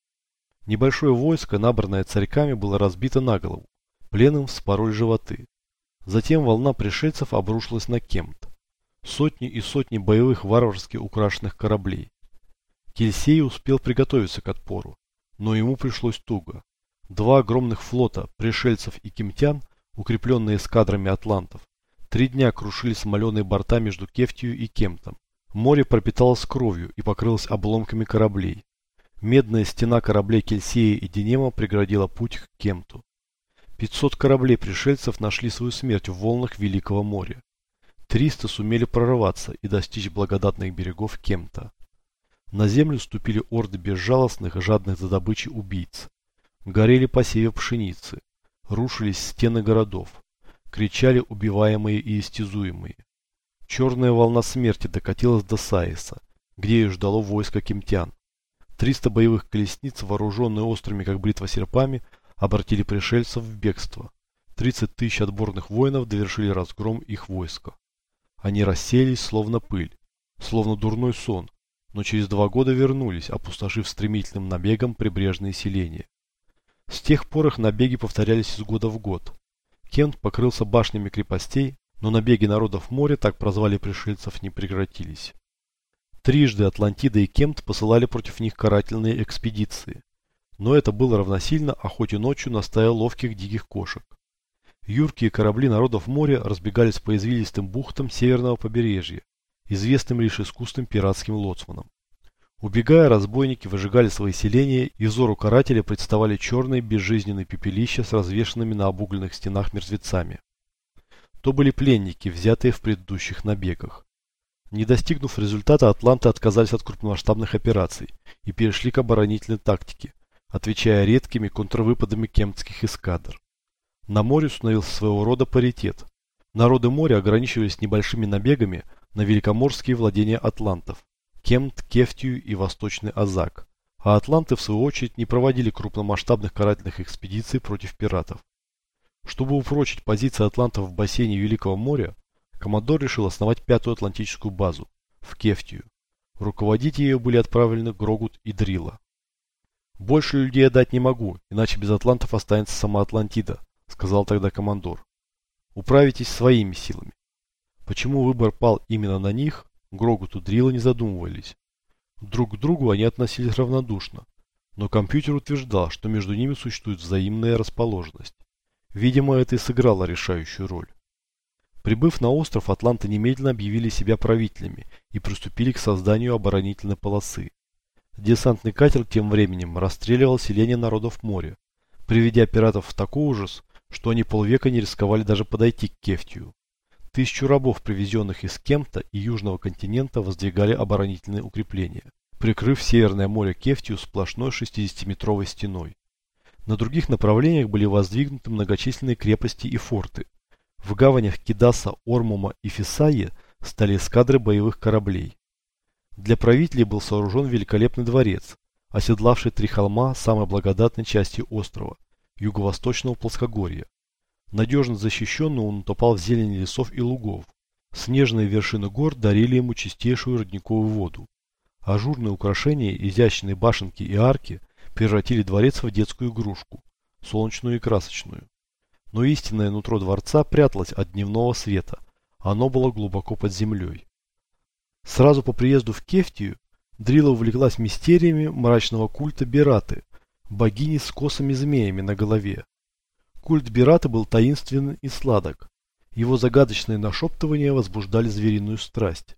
Небольшое войско, набранное царьками, было разбито на голову. Пленным вспороли животы. Затем волна пришельцев обрушилась на Кемт сотни и сотни боевых варварски украшенных кораблей. Кельсей успел приготовиться к отпору, но ему пришлось туго. Два огромных флота, пришельцев и кемтян, укрепленные эскадрами атлантов, три дня крушили смоленые борта между Кефтию и Кемтом. Море пропиталось кровью и покрылось обломками кораблей. Медная стена кораблей Кельсея и Динема преградила путь к Кемту. 500 кораблей пришельцев нашли свою смерть в волнах Великого моря. Триста сумели прорваться и достичь благодатных берегов Кемта. На землю ступили орды безжалостных, жадных за добычей убийц. Горели посевы пшеницы, рушились стены городов, кричали убиваемые и истязуемые. Черная волна смерти докатилась до Саиса, где ее ждало войско кемтян. Триста боевых колесниц, вооруженные острыми, как бритва серпами, обратили пришельцев в бегство. 30 тысяч отборных воинов довершили разгром их войска. Они рассеялись, словно пыль, словно дурной сон, но через два года вернулись, опустошив стремительным набегом прибрежные селения. С тех пор их набеги повторялись из года в год. Кент покрылся башнями крепостей, но набеги народов моря, так прозвали пришельцев, не прекратились. Трижды Атлантида и Кемт посылали против них карательные экспедиции. Но это было равносильно охоте ночью на стаю ловких диких кошек. Юркие корабли народов моря разбегались по извилистым бухтам северного побережья, известным лишь искусным пиратским лоцманам. Убегая, разбойники выжигали свои селения, и взору карателя представали черные безжизненные пепелища с развешенными на обугленных стенах мертвецами. То были пленники, взятые в предыдущих набегах. Не достигнув результата, атланты отказались от крупномасштабных операций и перешли к оборонительной тактике, отвечая редкими контрвыпадами кемтских эскадр. На море установился своего рода паритет. Народы моря ограничивались небольшими набегами на великоморские владения атлантов – Кемт, Кефтию и Восточный Азак, а атланты в свою очередь не проводили крупномасштабных карательных экспедиций против пиратов. Чтобы упрочить позиции атлантов в бассейне Великого моря, Коммодор решил основать пятую атлантическую базу – в Кефтию. Руководить ее были отправлены Грогут и Дрила. «Больше людей я дать не могу, иначе без атлантов останется сама Атлантида», сказал тогда командор. Управитесь своими силами. Почему выбор пал именно на них, Грогуту Дрила не задумывались. Друг к другу они относились равнодушно, но компьютер утверждал, что между ними существует взаимная расположенность. Видимо, это и сыграло решающую роль. Прибыв на остров, атланты немедленно объявили себя правителями и приступили к созданию оборонительной полосы. Десантный катер тем временем расстреливал селение народов моря, приведя пиратов в такой ужас, что они полвека не рисковали даже подойти к Кефтию. Тысячу рабов, привезенных из Кемта и Южного континента, воздвигали оборонительные укрепления, прикрыв Северное море Кефтию сплошной 60-метровой стеной. На других направлениях были воздвигнуты многочисленные крепости и форты. В гаванях Кидаса, Ормума и Фисайе стали эскадры боевых кораблей. Для правителей был сооружен великолепный дворец, оседлавший три холма самой благодатной части острова, юго-восточного плоскогорья. Надежно защищенный он утопал в зелени лесов и лугов. Снежные вершины гор дарили ему чистейшую родниковую воду. Ажурные украшения, изящные башенки и арки превратили дворец в детскую игрушку, солнечную и красочную. Но истинное нутро дворца пряталось от дневного света, оно было глубоко под землей. Сразу по приезду в Кефтию Дрила увлеклась мистериями мрачного культа Бераты, богини с косыми змеями на голове. Культ Бераты был таинственен и сладок. Его загадочные нашептывания возбуждали звериную страсть.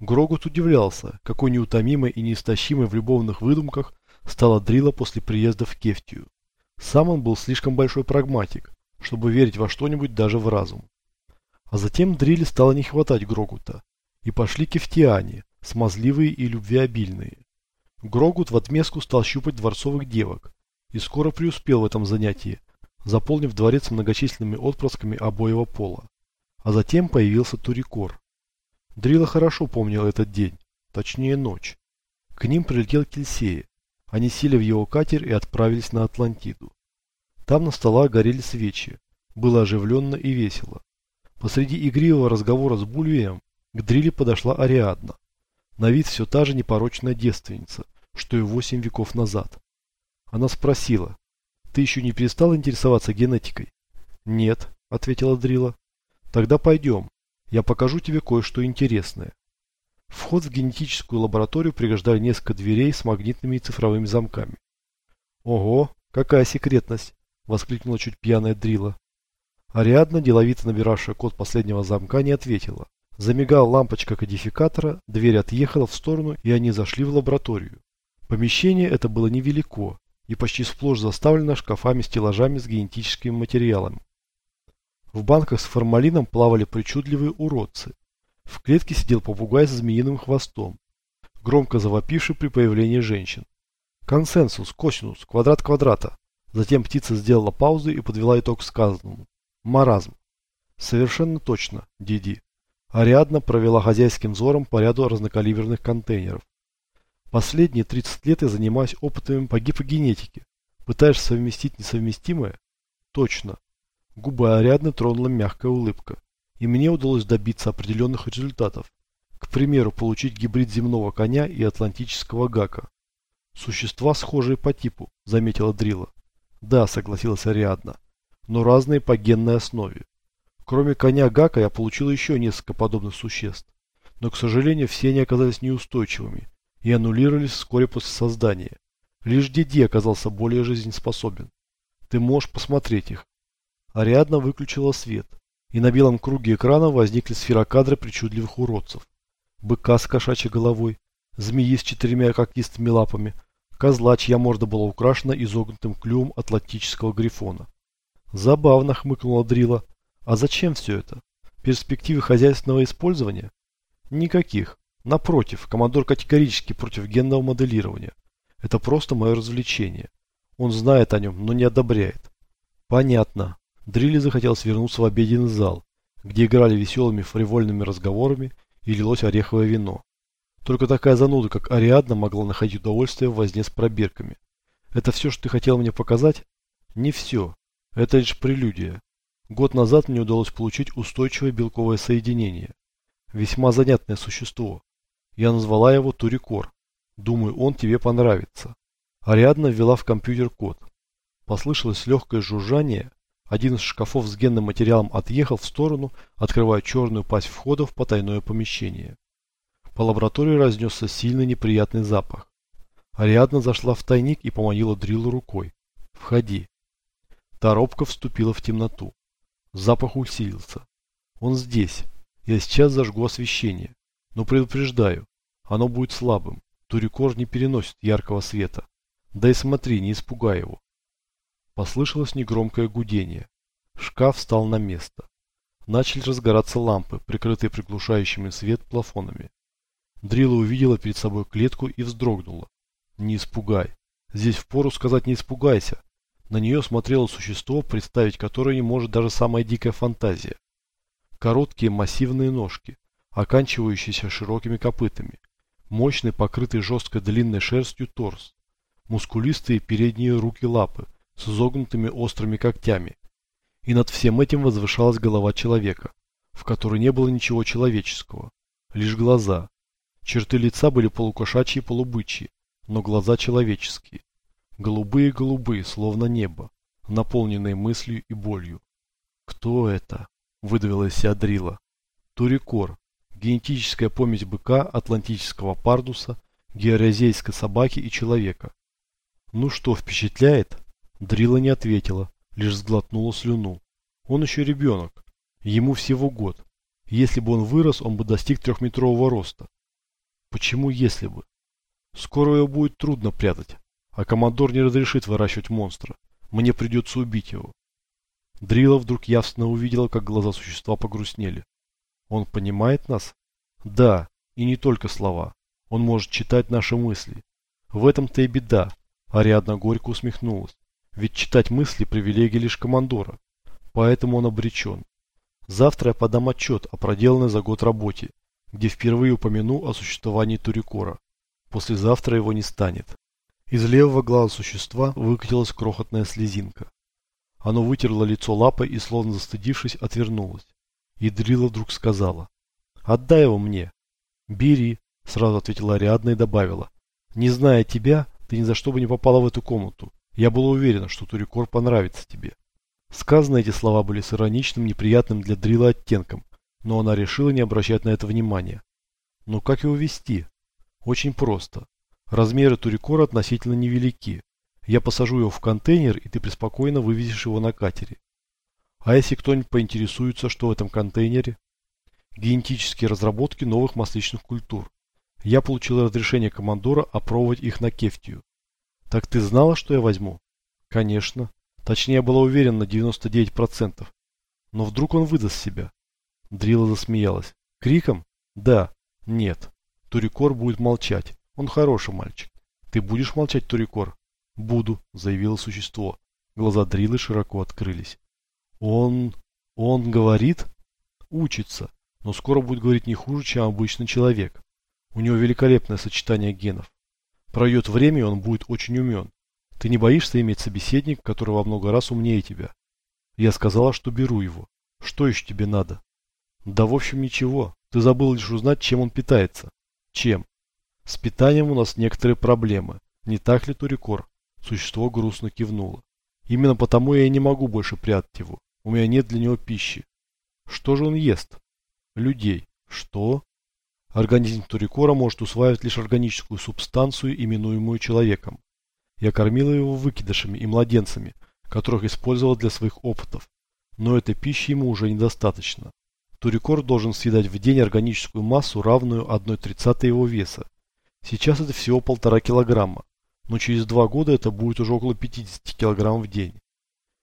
Грогут удивлялся, какой неутомимой и неистощимой в любовных выдумках стала Дрила после приезда в Кефтию. Сам он был слишком большой прагматик, чтобы верить во что-нибудь даже в разум. А затем Дриле стало не хватать Грогута, и пошли кефтиане, смазливые и любвеобильные. Грогут в отместку стал щупать дворцовых девок и скоро преуспел в этом занятии, заполнив дворец многочисленными отпрысками обоего пола. А затем появился Турикор. Дрила хорошо помнил этот день, точнее ночь. К ним прилетел Кельсея. Они сели в его катер и отправились на Атлантиду. Там на столах горели свечи. Было оживленно и весело. Посреди игривого разговора с Бульвием к Дриле подошла Ариадна. На вид все та же непорочная девственница, что и восемь веков назад. Она спросила, «Ты еще не перестал интересоваться генетикой?» «Нет», — ответила Дрила. «Тогда пойдем. Я покажу тебе кое-что интересное». Вход в генетическую лабораторию пригождали несколько дверей с магнитными и цифровыми замками. «Ого, какая секретность!» — воскликнула чуть пьяная Дрила. Ариадна, деловито набиравшая код последнего замка, не ответила. Замигала лампочка кодификатора, дверь отъехала в сторону, и они зашли в лабораторию. Помещение это было невелико и почти сплошь заставлено шкафами-стеллажами с генетическими материалами. В банках с формалином плавали причудливые уродцы. В клетке сидел попугай со змеиным хвостом, громко завопивший при появлении женщин. Консенсус, косинус, квадрат квадрата. Затем птица сделала паузу и подвела итог сказанному. Маразм. Совершенно точно, Диди. Ариадна провела хозяйским взором по ряду разнокалиберных контейнеров. Последние 30 лет я занимаюсь опытами по гипогенетике. Пытаешься совместить несовместимое? Точно. Губы Ариадны тронула мягкая улыбка. И мне удалось добиться определенных результатов. К примеру, получить гибрид земного коня и атлантического гака. Существа схожие по типу, заметила Дрила. Да, согласилась Ариадна, но разные по генной основе. Кроме коня гака я получил еще несколько подобных существ. Но, к сожалению, все они оказались неустойчивыми и аннулировались вскоре после создания. Лишь Диди оказался более жизнеспособен. Ты можешь посмотреть их. Ариадна выключила свет, и на белом круге экрана возникли сферокадры причудливых уродцев. Быка с кошачьей головой, змеи с четырьмя когтистыми лапами, козла, чья морда была украшена изогнутым клювом атлантического грифона. Забавно хмыкнула Дрила. А зачем все это? Перспективы хозяйственного использования? Никаких. Напротив, командор категорически против генного моделирования. Это просто мое развлечение. Он знает о нем, но не одобряет. Понятно. Дрилли захотел свернуться в обеденный зал, где играли веселыми фривольными разговорами и лилось ореховое вино. Только такая зануда, как Ариадна, могла находить удовольствие в возне с пробирками. Это все, что ты хотел мне показать? Не все. Это лишь прелюдия. Год назад мне удалось получить устойчивое белковое соединение. Весьма занятное существо. Я назвала его Турикор. Думаю, он тебе понравится. Ариадна ввела в компьютер код. Послышалось легкое жужжание. Один из шкафов с генным материалом отъехал в сторону, открывая черную пасть входа в потайное помещение. По лаборатории разнесся сильный неприятный запах. Ариадна зашла в тайник и поманила Дриллу рукой. «Входи». Торопка вступила в темноту. Запах усилился. «Он здесь. Я сейчас зажгу освещение. Но предупреждаю, оно будет слабым. Турикор не переносит яркого света. Да и смотри, не испугай его». Послышалось негромкое гудение. Шкаф встал на место. Начали разгораться лампы, прикрытые приглушающими свет плафонами. Дрила увидела перед собой клетку и вздрогнула. Не испугай. Здесь впору сказать не испугайся. На нее смотрело существо, представить которое не может даже самая дикая фантазия. Короткие массивные ножки, оканчивающиеся широкими копытами. Мощный, покрытый жесткой длинной шерстью торс. Мускулистые передние руки-лапы с изогнутыми острыми когтями. И над всем этим возвышалась голова человека, в которой не было ничего человеческого. Лишь глаза, Черты лица были полукошачьи и полубычьи, но глаза человеческие. Голубые-голубые, словно небо, наполненные мыслью и болью. «Кто это?» – выдавила из себя. «Турикор. Генетическая помесь быка, атлантического пардуса, георезейской собаки и человека». «Ну что, впечатляет?» Дрила не ответила, лишь сглотнула слюну. «Он еще ребенок. Ему всего год. Если бы он вырос, он бы достиг трехметрового роста. Почему если бы? Скоро его будет трудно прятать, а командор не разрешит выращивать монстра. Мне придется убить его. Дрила вдруг явственно увидела, как глаза существа погрустнели. Он понимает нас? Да, и не только слова. Он может читать наши мысли. В этом-то и беда. Ариадна горько усмехнулась. Ведь читать мысли – привилегия лишь командора. Поэтому он обречен. Завтра я подам отчет о проделанной за год работе где впервые упомяну о существовании Турикора. Послезавтра его не станет. Из левого глаза существа выкатилась крохотная слезинка. Оно вытерло лицо лапой и, словно застыдившись, отвернулось. И Дрила вдруг сказала. «Отдай его мне». «Бери», — сразу ответила Ариадна и добавила. «Не зная тебя, ты ни за что бы не попала в эту комнату. Я была уверена, что Турикор понравится тебе». Сказаны эти слова были с ироничным, неприятным для Дрила оттенком, но она решила не обращать на это внимания. Но как его вести? Очень просто. Размеры Турикора относительно невелики. Я посажу его в контейнер, и ты преспокойно вывезешь его на катере. А если кто-нибудь поинтересуется, что в этом контейнере? Генетические разработки новых масличных культур. Я получил разрешение командора опробовать их на кефтию. Так ты знала, что я возьму? Конечно. Точнее, я была уверена на 99%. Но вдруг он выдаст себя. Дрила засмеялась. Криком? Да. Нет. Турикор будет молчать. Он хороший мальчик. Ты будешь молчать, Турикор? Буду, заявило существо. Глаза Дрилы широко открылись. Он... он говорит? Учится. Но скоро будет говорить не хуже, чем обычный человек. У него великолепное сочетание генов. Пройдет время, и он будет очень умен. Ты не боишься иметь собеседника, который во много раз умнее тебя? Я сказала, что беру его. Что еще тебе надо? Да в общем ничего. Ты забыл лишь узнать, чем он питается. Чем? С питанием у нас некоторые проблемы. Не так ли, Турикор? Существо грустно кивнуло. Именно потому я и не могу больше прятать его. У меня нет для него пищи. Что же он ест? Людей. Что? Организм Турикора может усваивать лишь органическую субстанцию, именуемую человеком. Я кормила его выкидышами и младенцами, которых использовал для своих опытов. Но этой пищи ему уже недостаточно. Турикор должен съедать в день органическую массу, равную 1,30 его веса. Сейчас это всего полтора килограмма, но через два года это будет уже около 50 килограмм в день.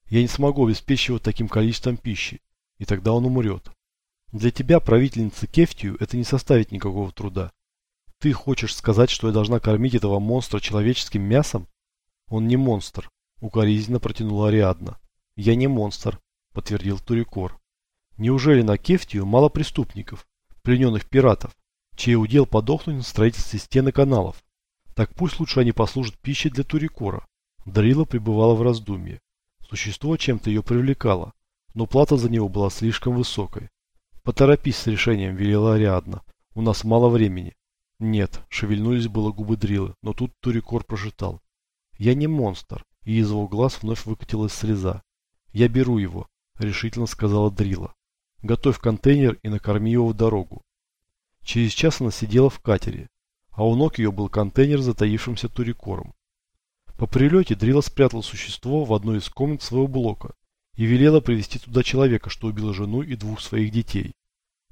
Я не смогу обеспечить его таким количеством пищи, и тогда он умрет. Для тебя, правительница Кефтию, это не составит никакого труда. Ты хочешь сказать, что я должна кормить этого монстра человеческим мясом? Он не монстр, укоризненно протянула Ариадна. Я не монстр, подтвердил Турикор. Неужели на Кефтию мало преступников, плененных пиратов, чей удел подохнуть на строительстве стен и каналов? Так пусть лучше они послужат пищей для Турикора. Дарила пребывала в раздумье. Существо чем-то ее привлекало, но плата за него была слишком высокой. «Поторопись с решением», – велела Ариадна. «У нас мало времени». «Нет», – шевельнулись было губы Дрилы, но тут Турикор прожитал. «Я не монстр», – и из его глаз вновь выкатилась слеза. «Я беру его», – решительно сказала Дрила. «Готовь контейнер и накорми его в дорогу». Через час она сидела в катере, а у ног ее был контейнер с затаившимся Турикором. По прилете Дрила спрятала существо в одной из комнат своего блока и велела привести туда человека, что убил жену и двух своих детей.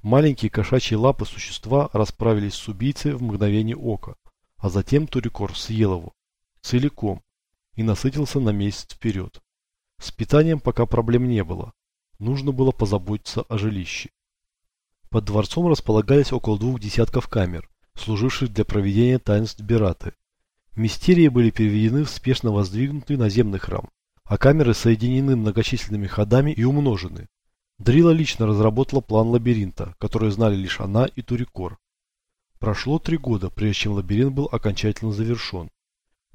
Маленькие кошачьи лапы существа расправились с убийцей в мгновение ока, а затем Турикор съел его целиком и насытился на месяц вперед. С питанием пока проблем не было. Нужно было позаботиться о жилище. Под дворцом располагались около двух десятков камер, служивших для проведения таинств Бераты. Мистерии были переведены в спешно воздвигнутый наземный храм, а камеры соединены многочисленными ходами и умножены, Дрила лично разработала план лабиринта, который знали лишь она и Турикор. Прошло три года, прежде чем лабиринт был окончательно завершен.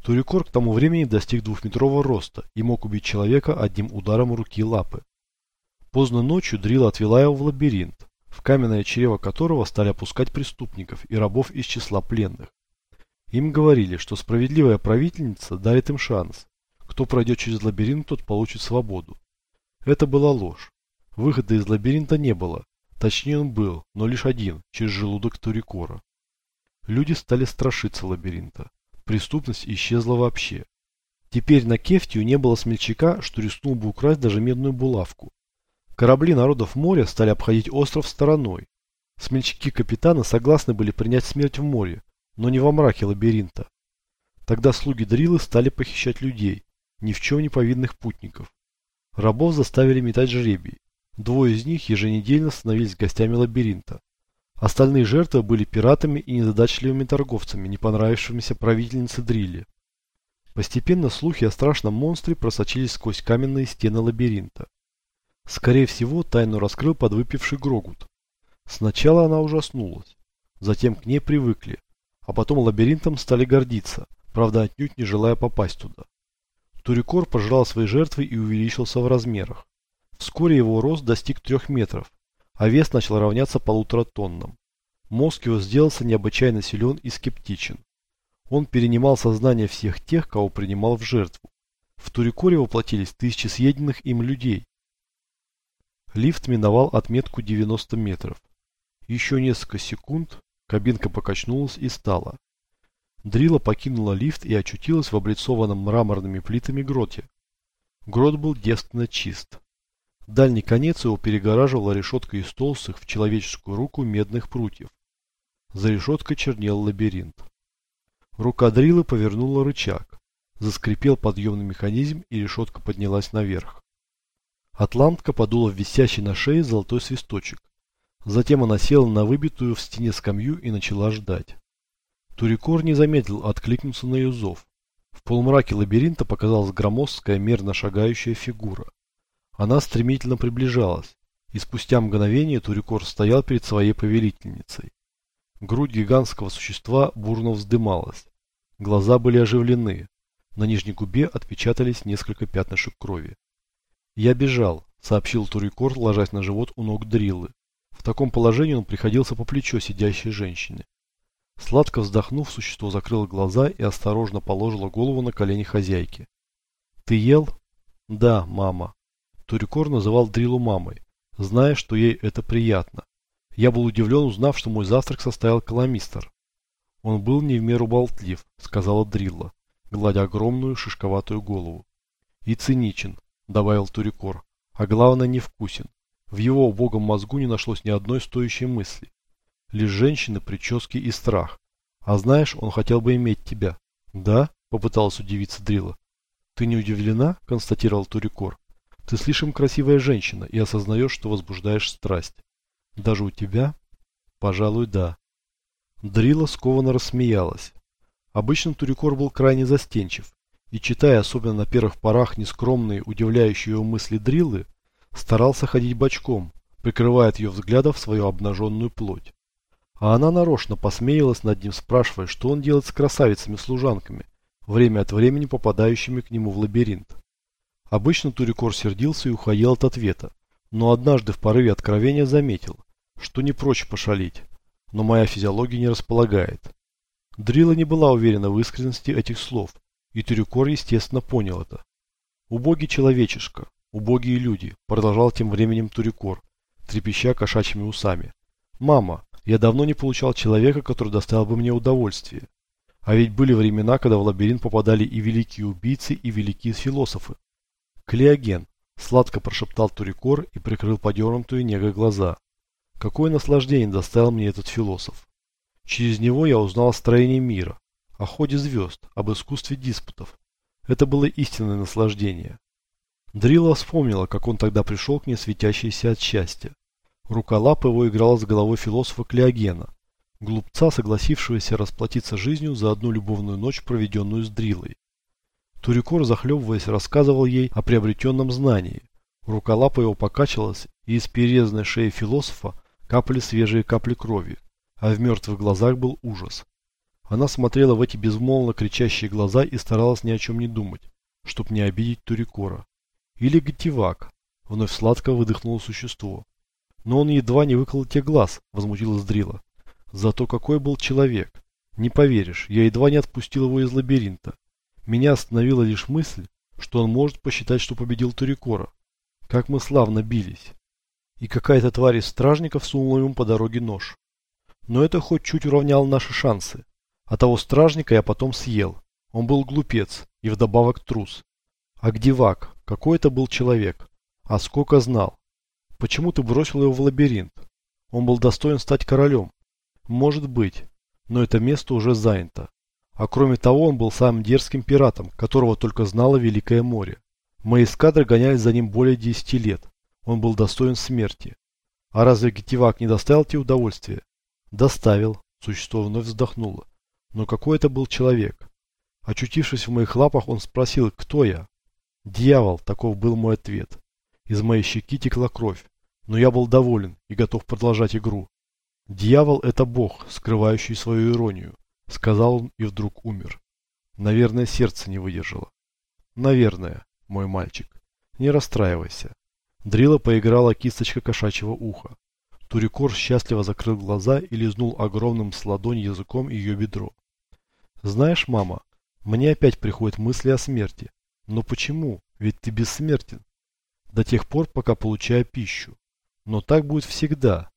Турикор к тому времени достиг двухметрового роста и мог убить человека одним ударом руки лапы. Поздно ночью Дрила отвела его в лабиринт, в каменное чрево которого стали опускать преступников и рабов из числа пленных. Им говорили, что справедливая правительница дарит им шанс. Кто пройдет через лабиринт, тот получит свободу. Это была ложь. Выхода из лабиринта не было. Точнее он был, но лишь один, через желудок Турикора. Люди стали страшиться лабиринта. Преступность исчезла вообще. Теперь на Кефтию не было смельчака, что рискнул бы украсть даже медную булавку. Корабли народов моря стали обходить остров стороной. Смельчаки-капитаны согласны были принять смерть в море, но не во мраке лабиринта. Тогда слуги Дрилы стали похищать людей, ни в чем не повинных путников. Рабов заставили метать жребий. Двое из них еженедельно становились гостями лабиринта. Остальные жертвы были пиратами и незадачливыми торговцами, не понравившимися правительнице Дрилли. Постепенно слухи о страшном монстре просочились сквозь каменные стены лабиринта. Скорее всего, тайну раскрыл подвыпивший Грогут. Сначала она ужаснулась, затем к ней привыкли, а потом лабиринтом стали гордиться, правда отнюдь не желая попасть туда. Турикор пожрал свои жертвы и увеличился в размерах. Вскоре его рост достиг трех метров, а вес начал равняться полутора тоннам. Мозг его сделался необычайно силен и скептичен. Он перенимал сознание всех тех, кого принимал в жертву. В Турикоре воплотились тысячи съеденных им людей. Лифт миновал отметку 90 метров. Еще несколько секунд кабинка покачнулась и стала. Дрила покинула лифт и очутилась в облицованном мраморными плитами гроте. Грот был девственно чист. Дальний конец его перегораживала решетка из толстых в человеческую руку медных прутьев. За решеткой чернел лабиринт. Рука Дрилы повернула рычаг. Заскрипел подъемный механизм, и решетка поднялась наверх. Атлантка подула в висящий на шее золотой свисточек. Затем она села на выбитую в стене скамью и начала ждать. Турикор не заметил откликнуться на ее зов. В полумраке лабиринта показалась громоздкая, мерно шагающая фигура. Она стремительно приближалась, и спустя мгновение Турикор стоял перед своей повелительницей. Грудь гигантского существа бурно вздымалась. Глаза были оживлены. На нижней губе отпечатались несколько пятнышек крови. «Я бежал», сообщил Турикор, ложась на живот у ног Дриллы. В таком положении он приходился по плечо сидящей женщине. Сладко вздохнув, существо закрыло глаза и осторожно положило голову на колени хозяйки. «Ты ел?» «Да, мама». Турикор называл Дрилу мамой, зная, что ей это приятно. Я был удивлен, узнав, что мой завтрак составил каламистер. Он был не в меру болтлив, сказала Дрилла, гладя огромную шишковатую голову. И циничен, добавил Турикор, а главное невкусен. В его убогом мозгу не нашлось ни одной стоящей мысли. Лишь женщины, прически и страх. А знаешь, он хотел бы иметь тебя. Да? Попыталась удивиться Дрила. Ты не удивлена? Констатировал Турикор. Ты слишком красивая женщина и осознаешь, что возбуждаешь страсть. Даже у тебя? Пожалуй, да. Дрила скованно рассмеялась. Обычно Турикор был крайне застенчив, и читая особенно на первых порах нескромные, удивляющие его мысли Дриллы, старался ходить бочком, прикрывая от ее взглядов свою обнаженную плоть. А она нарочно посмеялась над ним, спрашивая, что он делает с красавицами-служанками, время от времени попадающими к нему в лабиринт. Обычно Турикор сердился и уходил от ответа, но однажды в порыве откровения заметил, что не прочь пошалить, но моя физиология не располагает. Дрила не была уверена в искренности этих слов, и Турикор, естественно, понял это. «Убогий человечишка, убогие люди», продолжал тем временем Турикор, трепеща кошачьими усами. «Мама, я давно не получал человека, который доставил бы мне удовольствие. А ведь были времена, когда в лабиринт попадали и великие убийцы, и великие философы. Клеоген, сладко прошептал Турикор и прикрыл подернутые негой глаза. Какое наслаждение доставил мне этот философ. Через него я узнал о строении мира, о ходе звезд, об искусстве диспутов. Это было истинное наслаждение. Дрила вспомнила, как он тогда пришел к ней светящийся от счастья. Рука его играла с головой философа Клеогена, глупца, согласившегося расплатиться жизнью за одну любовную ночь, проведенную с Дрилой. Турикор, захлебываясь, рассказывал ей о приобретенном знании. Рука лапа его покачивалась, и из перерезанной шеи философа капали свежие капли крови, а в мертвых глазах был ужас. Она смотрела в эти безмолвно кричащие глаза и старалась ни о чем не думать, чтоб не обидеть Турикора. Или Гативак, вновь сладко выдохнуло существо. Но он едва не выколол те глаз, возмутилась Дрила. Зато какой был человек. Не поверишь, я едва не отпустил его из лабиринта. Меня остановила лишь мысль, что он может посчитать, что победил Турикора. Как мы славно бились. И какая-то тварь из стражников сунула ему по дороге нож. Но это хоть чуть уравняло наши шансы. А того стражника я потом съел. Он был глупец и вдобавок трус. А где Вак? Какой это был человек? А сколько знал? Почему ты бросил его в лабиринт? Он был достоин стать королем. Может быть, но это место уже занято. А кроме того, он был самым дерзким пиратом, которого только знало Великое море. Мои эскадры гонялись за ним более 10 лет. Он был достоин смерти. А разве Гетивак не доставил тебе удовольствия? Доставил. Существо вновь вздохнуло. Но какой это был человек? Очутившись в моих лапах, он спросил, кто я? Дьявол, таков был мой ответ. Из моей щеки текла кровь, но я был доволен и готов продолжать игру. Дьявол – это бог, скрывающий свою иронию. Сказал он и вдруг умер. Наверное, сердце не выдержало. Наверное, мой мальчик. Не расстраивайся. Дрила поиграла кисточка кошачьего уха. Турикор счастливо закрыл глаза и лизнул огромным с ладонь языком ее бедро. Знаешь, мама, мне опять приходят мысли о смерти. Но почему? Ведь ты бессмертен. До тех пор, пока получаю пищу. Но так будет всегда.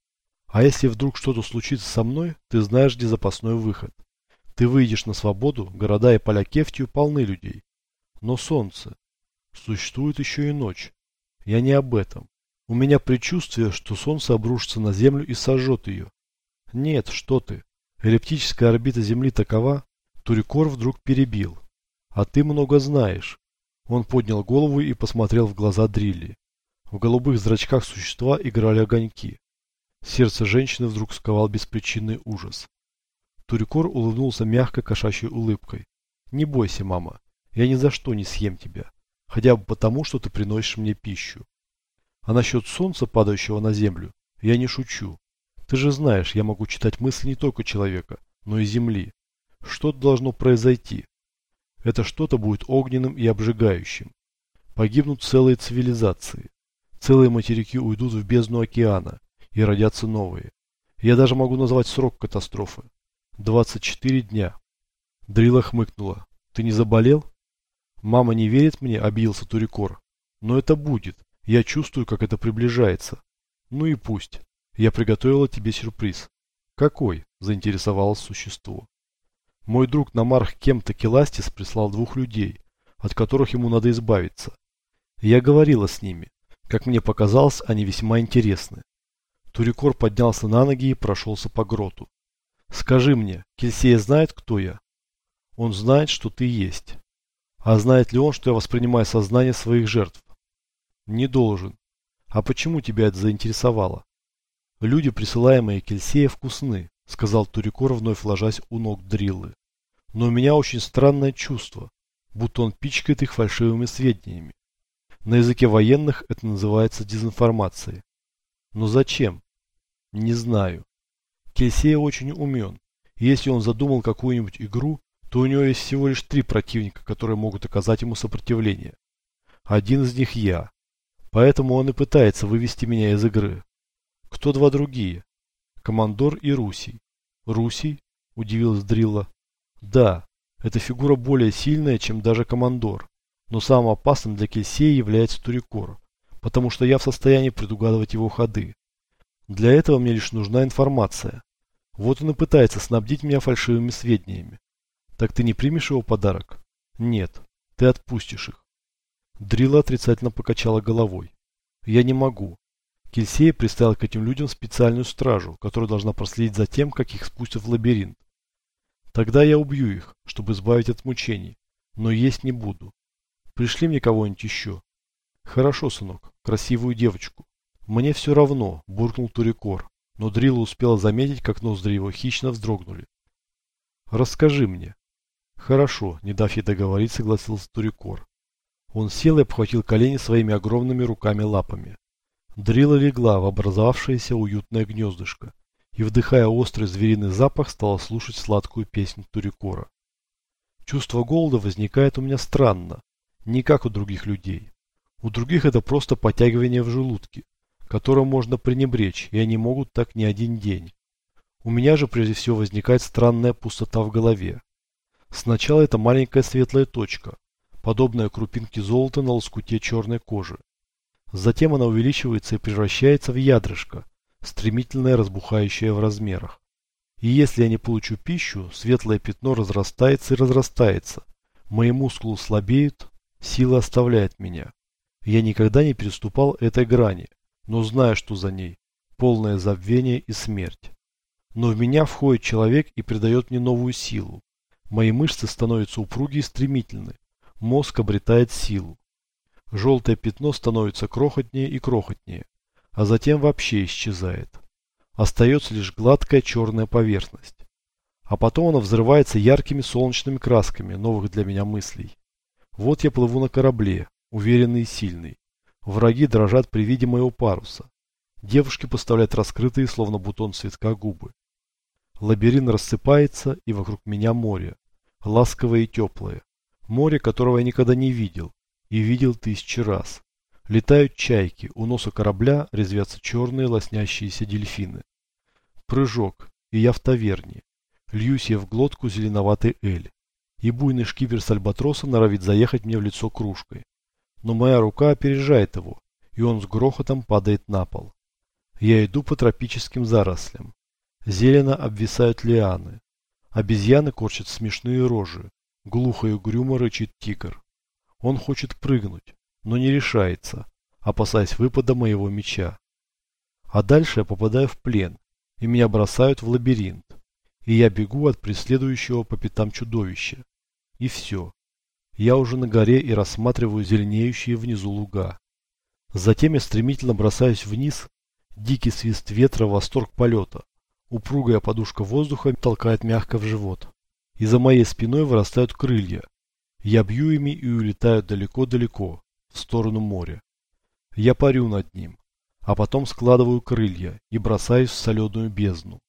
А если вдруг что-то случится со мной, ты знаешь, где запасной выход. Ты выйдешь на свободу, города и поля Кефтию полны людей. Но солнце. Существует еще и ночь. Я не об этом. У меня предчувствие, что солнце обрушится на землю и сожжет ее. Нет, что ты. Эллиптическая орбита Земли такова. Турикор вдруг перебил. А ты много знаешь. Он поднял голову и посмотрел в глаза Дрилли. В голубых зрачках существа играли огоньки. Сердце женщины вдруг сковал беспричинный ужас. Турикор улыбнулся мягкой кошачьей улыбкой. «Не бойся, мама, я ни за что не съем тебя, хотя бы потому, что ты приносишь мне пищу. А насчет солнца, падающего на землю, я не шучу. Ты же знаешь, я могу читать мысли не только человека, но и земли. Что-то должно произойти. Это что-то будет огненным и обжигающим. Погибнут целые цивилизации. Целые материки уйдут в бездну океана и родятся новые. Я даже могу назвать срок катастрофы. 24 дня. Дрила хмыкнула. Ты не заболел? Мама не верит мне, обиделся Турикор. Но это будет. Я чувствую, как это приближается. Ну и пусть. Я приготовила тебе сюрприз. Какой? Заинтересовалось существо. Мой друг Намарх кем-то Келастис прислал двух людей, от которых ему надо избавиться. Я говорила с ними. Как мне показалось, они весьма интересны. Турикор поднялся на ноги и прошелся по гроту. Скажи мне, Кельсея знает, кто я? Он знает, что ты есть. А знает ли он, что я воспринимаю сознание своих жертв? Не должен. А почему тебя это заинтересовало? Люди, присылаемые Кельсея, вкусны, сказал Турикор, вновь ложась у ног Дриллы. Но у меня очень странное чувство, будто он пичкает их фальшивыми сведениями. На языке военных это называется дезинформацией. Но зачем? Не знаю. Кельсея очень умен. если он задумал какую-нибудь игру, то у него есть всего лишь три противника, которые могут оказать ему сопротивление. Один из них я. Поэтому он и пытается вывести меня из игры. Кто два другие? Командор и Русий. Русий? Удивилась Дрилла. Да, эта фигура более сильная, чем даже Командор. Но самым опасным для Кельсея является Турикор, потому что я в состоянии предугадывать его ходы. Для этого мне лишь нужна информация. Вот он и пытается снабдить меня фальшивыми сведениями. Так ты не примешь его подарок? Нет, ты отпустишь их. Дрила отрицательно покачала головой. Я не могу. Кельсея приставил к этим людям специальную стражу, которая должна проследить за тем, как их спустят в лабиринт. Тогда я убью их, чтобы избавить от мучений, но есть не буду. Пришли мне кого-нибудь еще. Хорошо, сынок, красивую девочку. «Мне все равно», – буркнул Турикор, но Дрила успела заметить, как ноздри его хищно вздрогнули. «Расскажи мне». «Хорошо», – не дав ей договорить, согласился Турикор. Он сел и обхватил колени своими огромными руками-лапами. Дрила легла в образовавшееся уютное гнездышко и, вдыхая острый звериный запах, стала слушать сладкую песню Турикора. Чувство голода возникает у меня странно, не как у других людей. У других это просто подтягивание в желудке, которым можно пренебречь, и они могут так не один день. У меня же прежде всего возникает странная пустота в голове. Сначала это маленькая светлая точка, подобная крупинке золота на лоскуте черной кожи. Затем она увеличивается и превращается в ядрышко, стремительное разбухающее в размерах. И если я не получу пищу, светлое пятно разрастается и разрастается. Мои мускулы слабеют, сила оставляет меня. Я никогда не переступал этой грани, но знаю, что за ней. Полное забвение и смерть. Но в меня входит человек и придает мне новую силу. Мои мышцы становятся упругие и стремительны. Мозг обретает силу. Желтое пятно становится крохотнее и крохотнее, а затем вообще исчезает. Остается лишь гладкая черная поверхность. А потом она взрывается яркими солнечными красками новых для меня мыслей. Вот я плыву на корабле, уверенный и сильный. Враги дрожат при виде моего паруса. Девушки поставляют раскрытые, словно бутон цветка, губы. Лабиринт рассыпается, и вокруг меня море. Ласковое и теплое. Море, которого я никогда не видел. И видел тысячи раз. Летают чайки, у носа корабля резвятся черные лоснящиеся дельфины. Прыжок, и я в таверне. Льюсь я в глотку зеленоватой эль. И буйный шкипер с альбатроса норовит заехать мне в лицо кружкой но моя рука опережает его, и он с грохотом падает на пол. Я иду по тропическим зарослям. Зелено обвисают лианы. Обезьяны корчат смешные рожи. Глухо и угрюмо рычит тигр. Он хочет прыгнуть, но не решается, опасаясь выпада моего меча. А дальше я попадаю в плен, и меня бросают в лабиринт. И я бегу от преследующего по пятам чудовища. И все. Я уже на горе и рассматриваю зеленеющие внизу луга. Затем я стремительно бросаюсь вниз. Дикий свист ветра, восторг полета. Упругая подушка воздуха толкает мягко в живот. И за моей спиной вырастают крылья. Я бью ими и улетаю далеко-далеко, в сторону моря. Я парю над ним, а потом складываю крылья и бросаюсь в соленую бездну.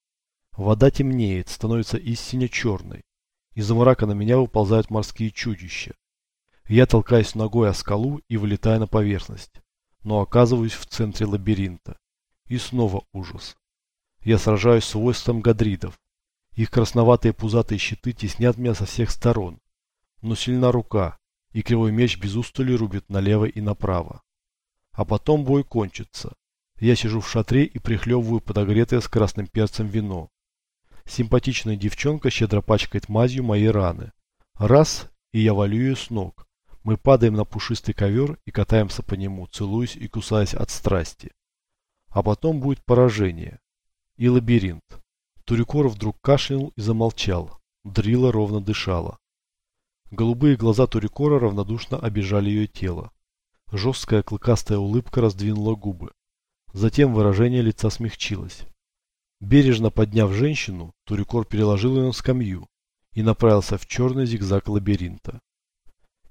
Вода темнеет, становится истинно черной. Из мрака на меня выползают морские чудища. Я толкаюсь ногой о скалу и вылетаю на поверхность. но оказываюсь в центре лабиринта. И снова ужас. Я сражаюсь с войском гадридов. Их красноватые пузатые щиты теснят меня со всех сторон. Но сильна рука, и кривой меч без устали рубит налево и направо. А потом бой кончится. Я сижу в шатре и прихлебываю подогретое с красным перцем вино. Симпатичная девчонка щедро пачкает мазью мои раны. Раз, и я валю ее с ног. Мы падаем на пушистый ковер и катаемся по нему, целуясь и кусаясь от страсти. А потом будет поражение. И лабиринт. Турикор вдруг кашлянул и замолчал. Дрила ровно дышала. Голубые глаза Турикора равнодушно обижали ее тело. Жесткая клыкастая улыбка раздвинула губы. Затем выражение лица смягчилось. Бережно подняв женщину, Турикор переложил ее на скамью и направился в черный зигзаг лабиринта.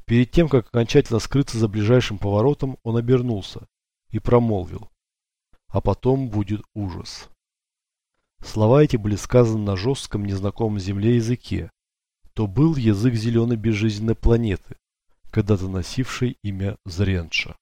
Перед тем, как окончательно скрыться за ближайшим поворотом, он обернулся и промолвил. А потом будет ужас. Слова эти были сказаны на жестком, незнакомом земле языке. То был язык зеленой безжизненной планеты, когда-то носившей имя Зренша.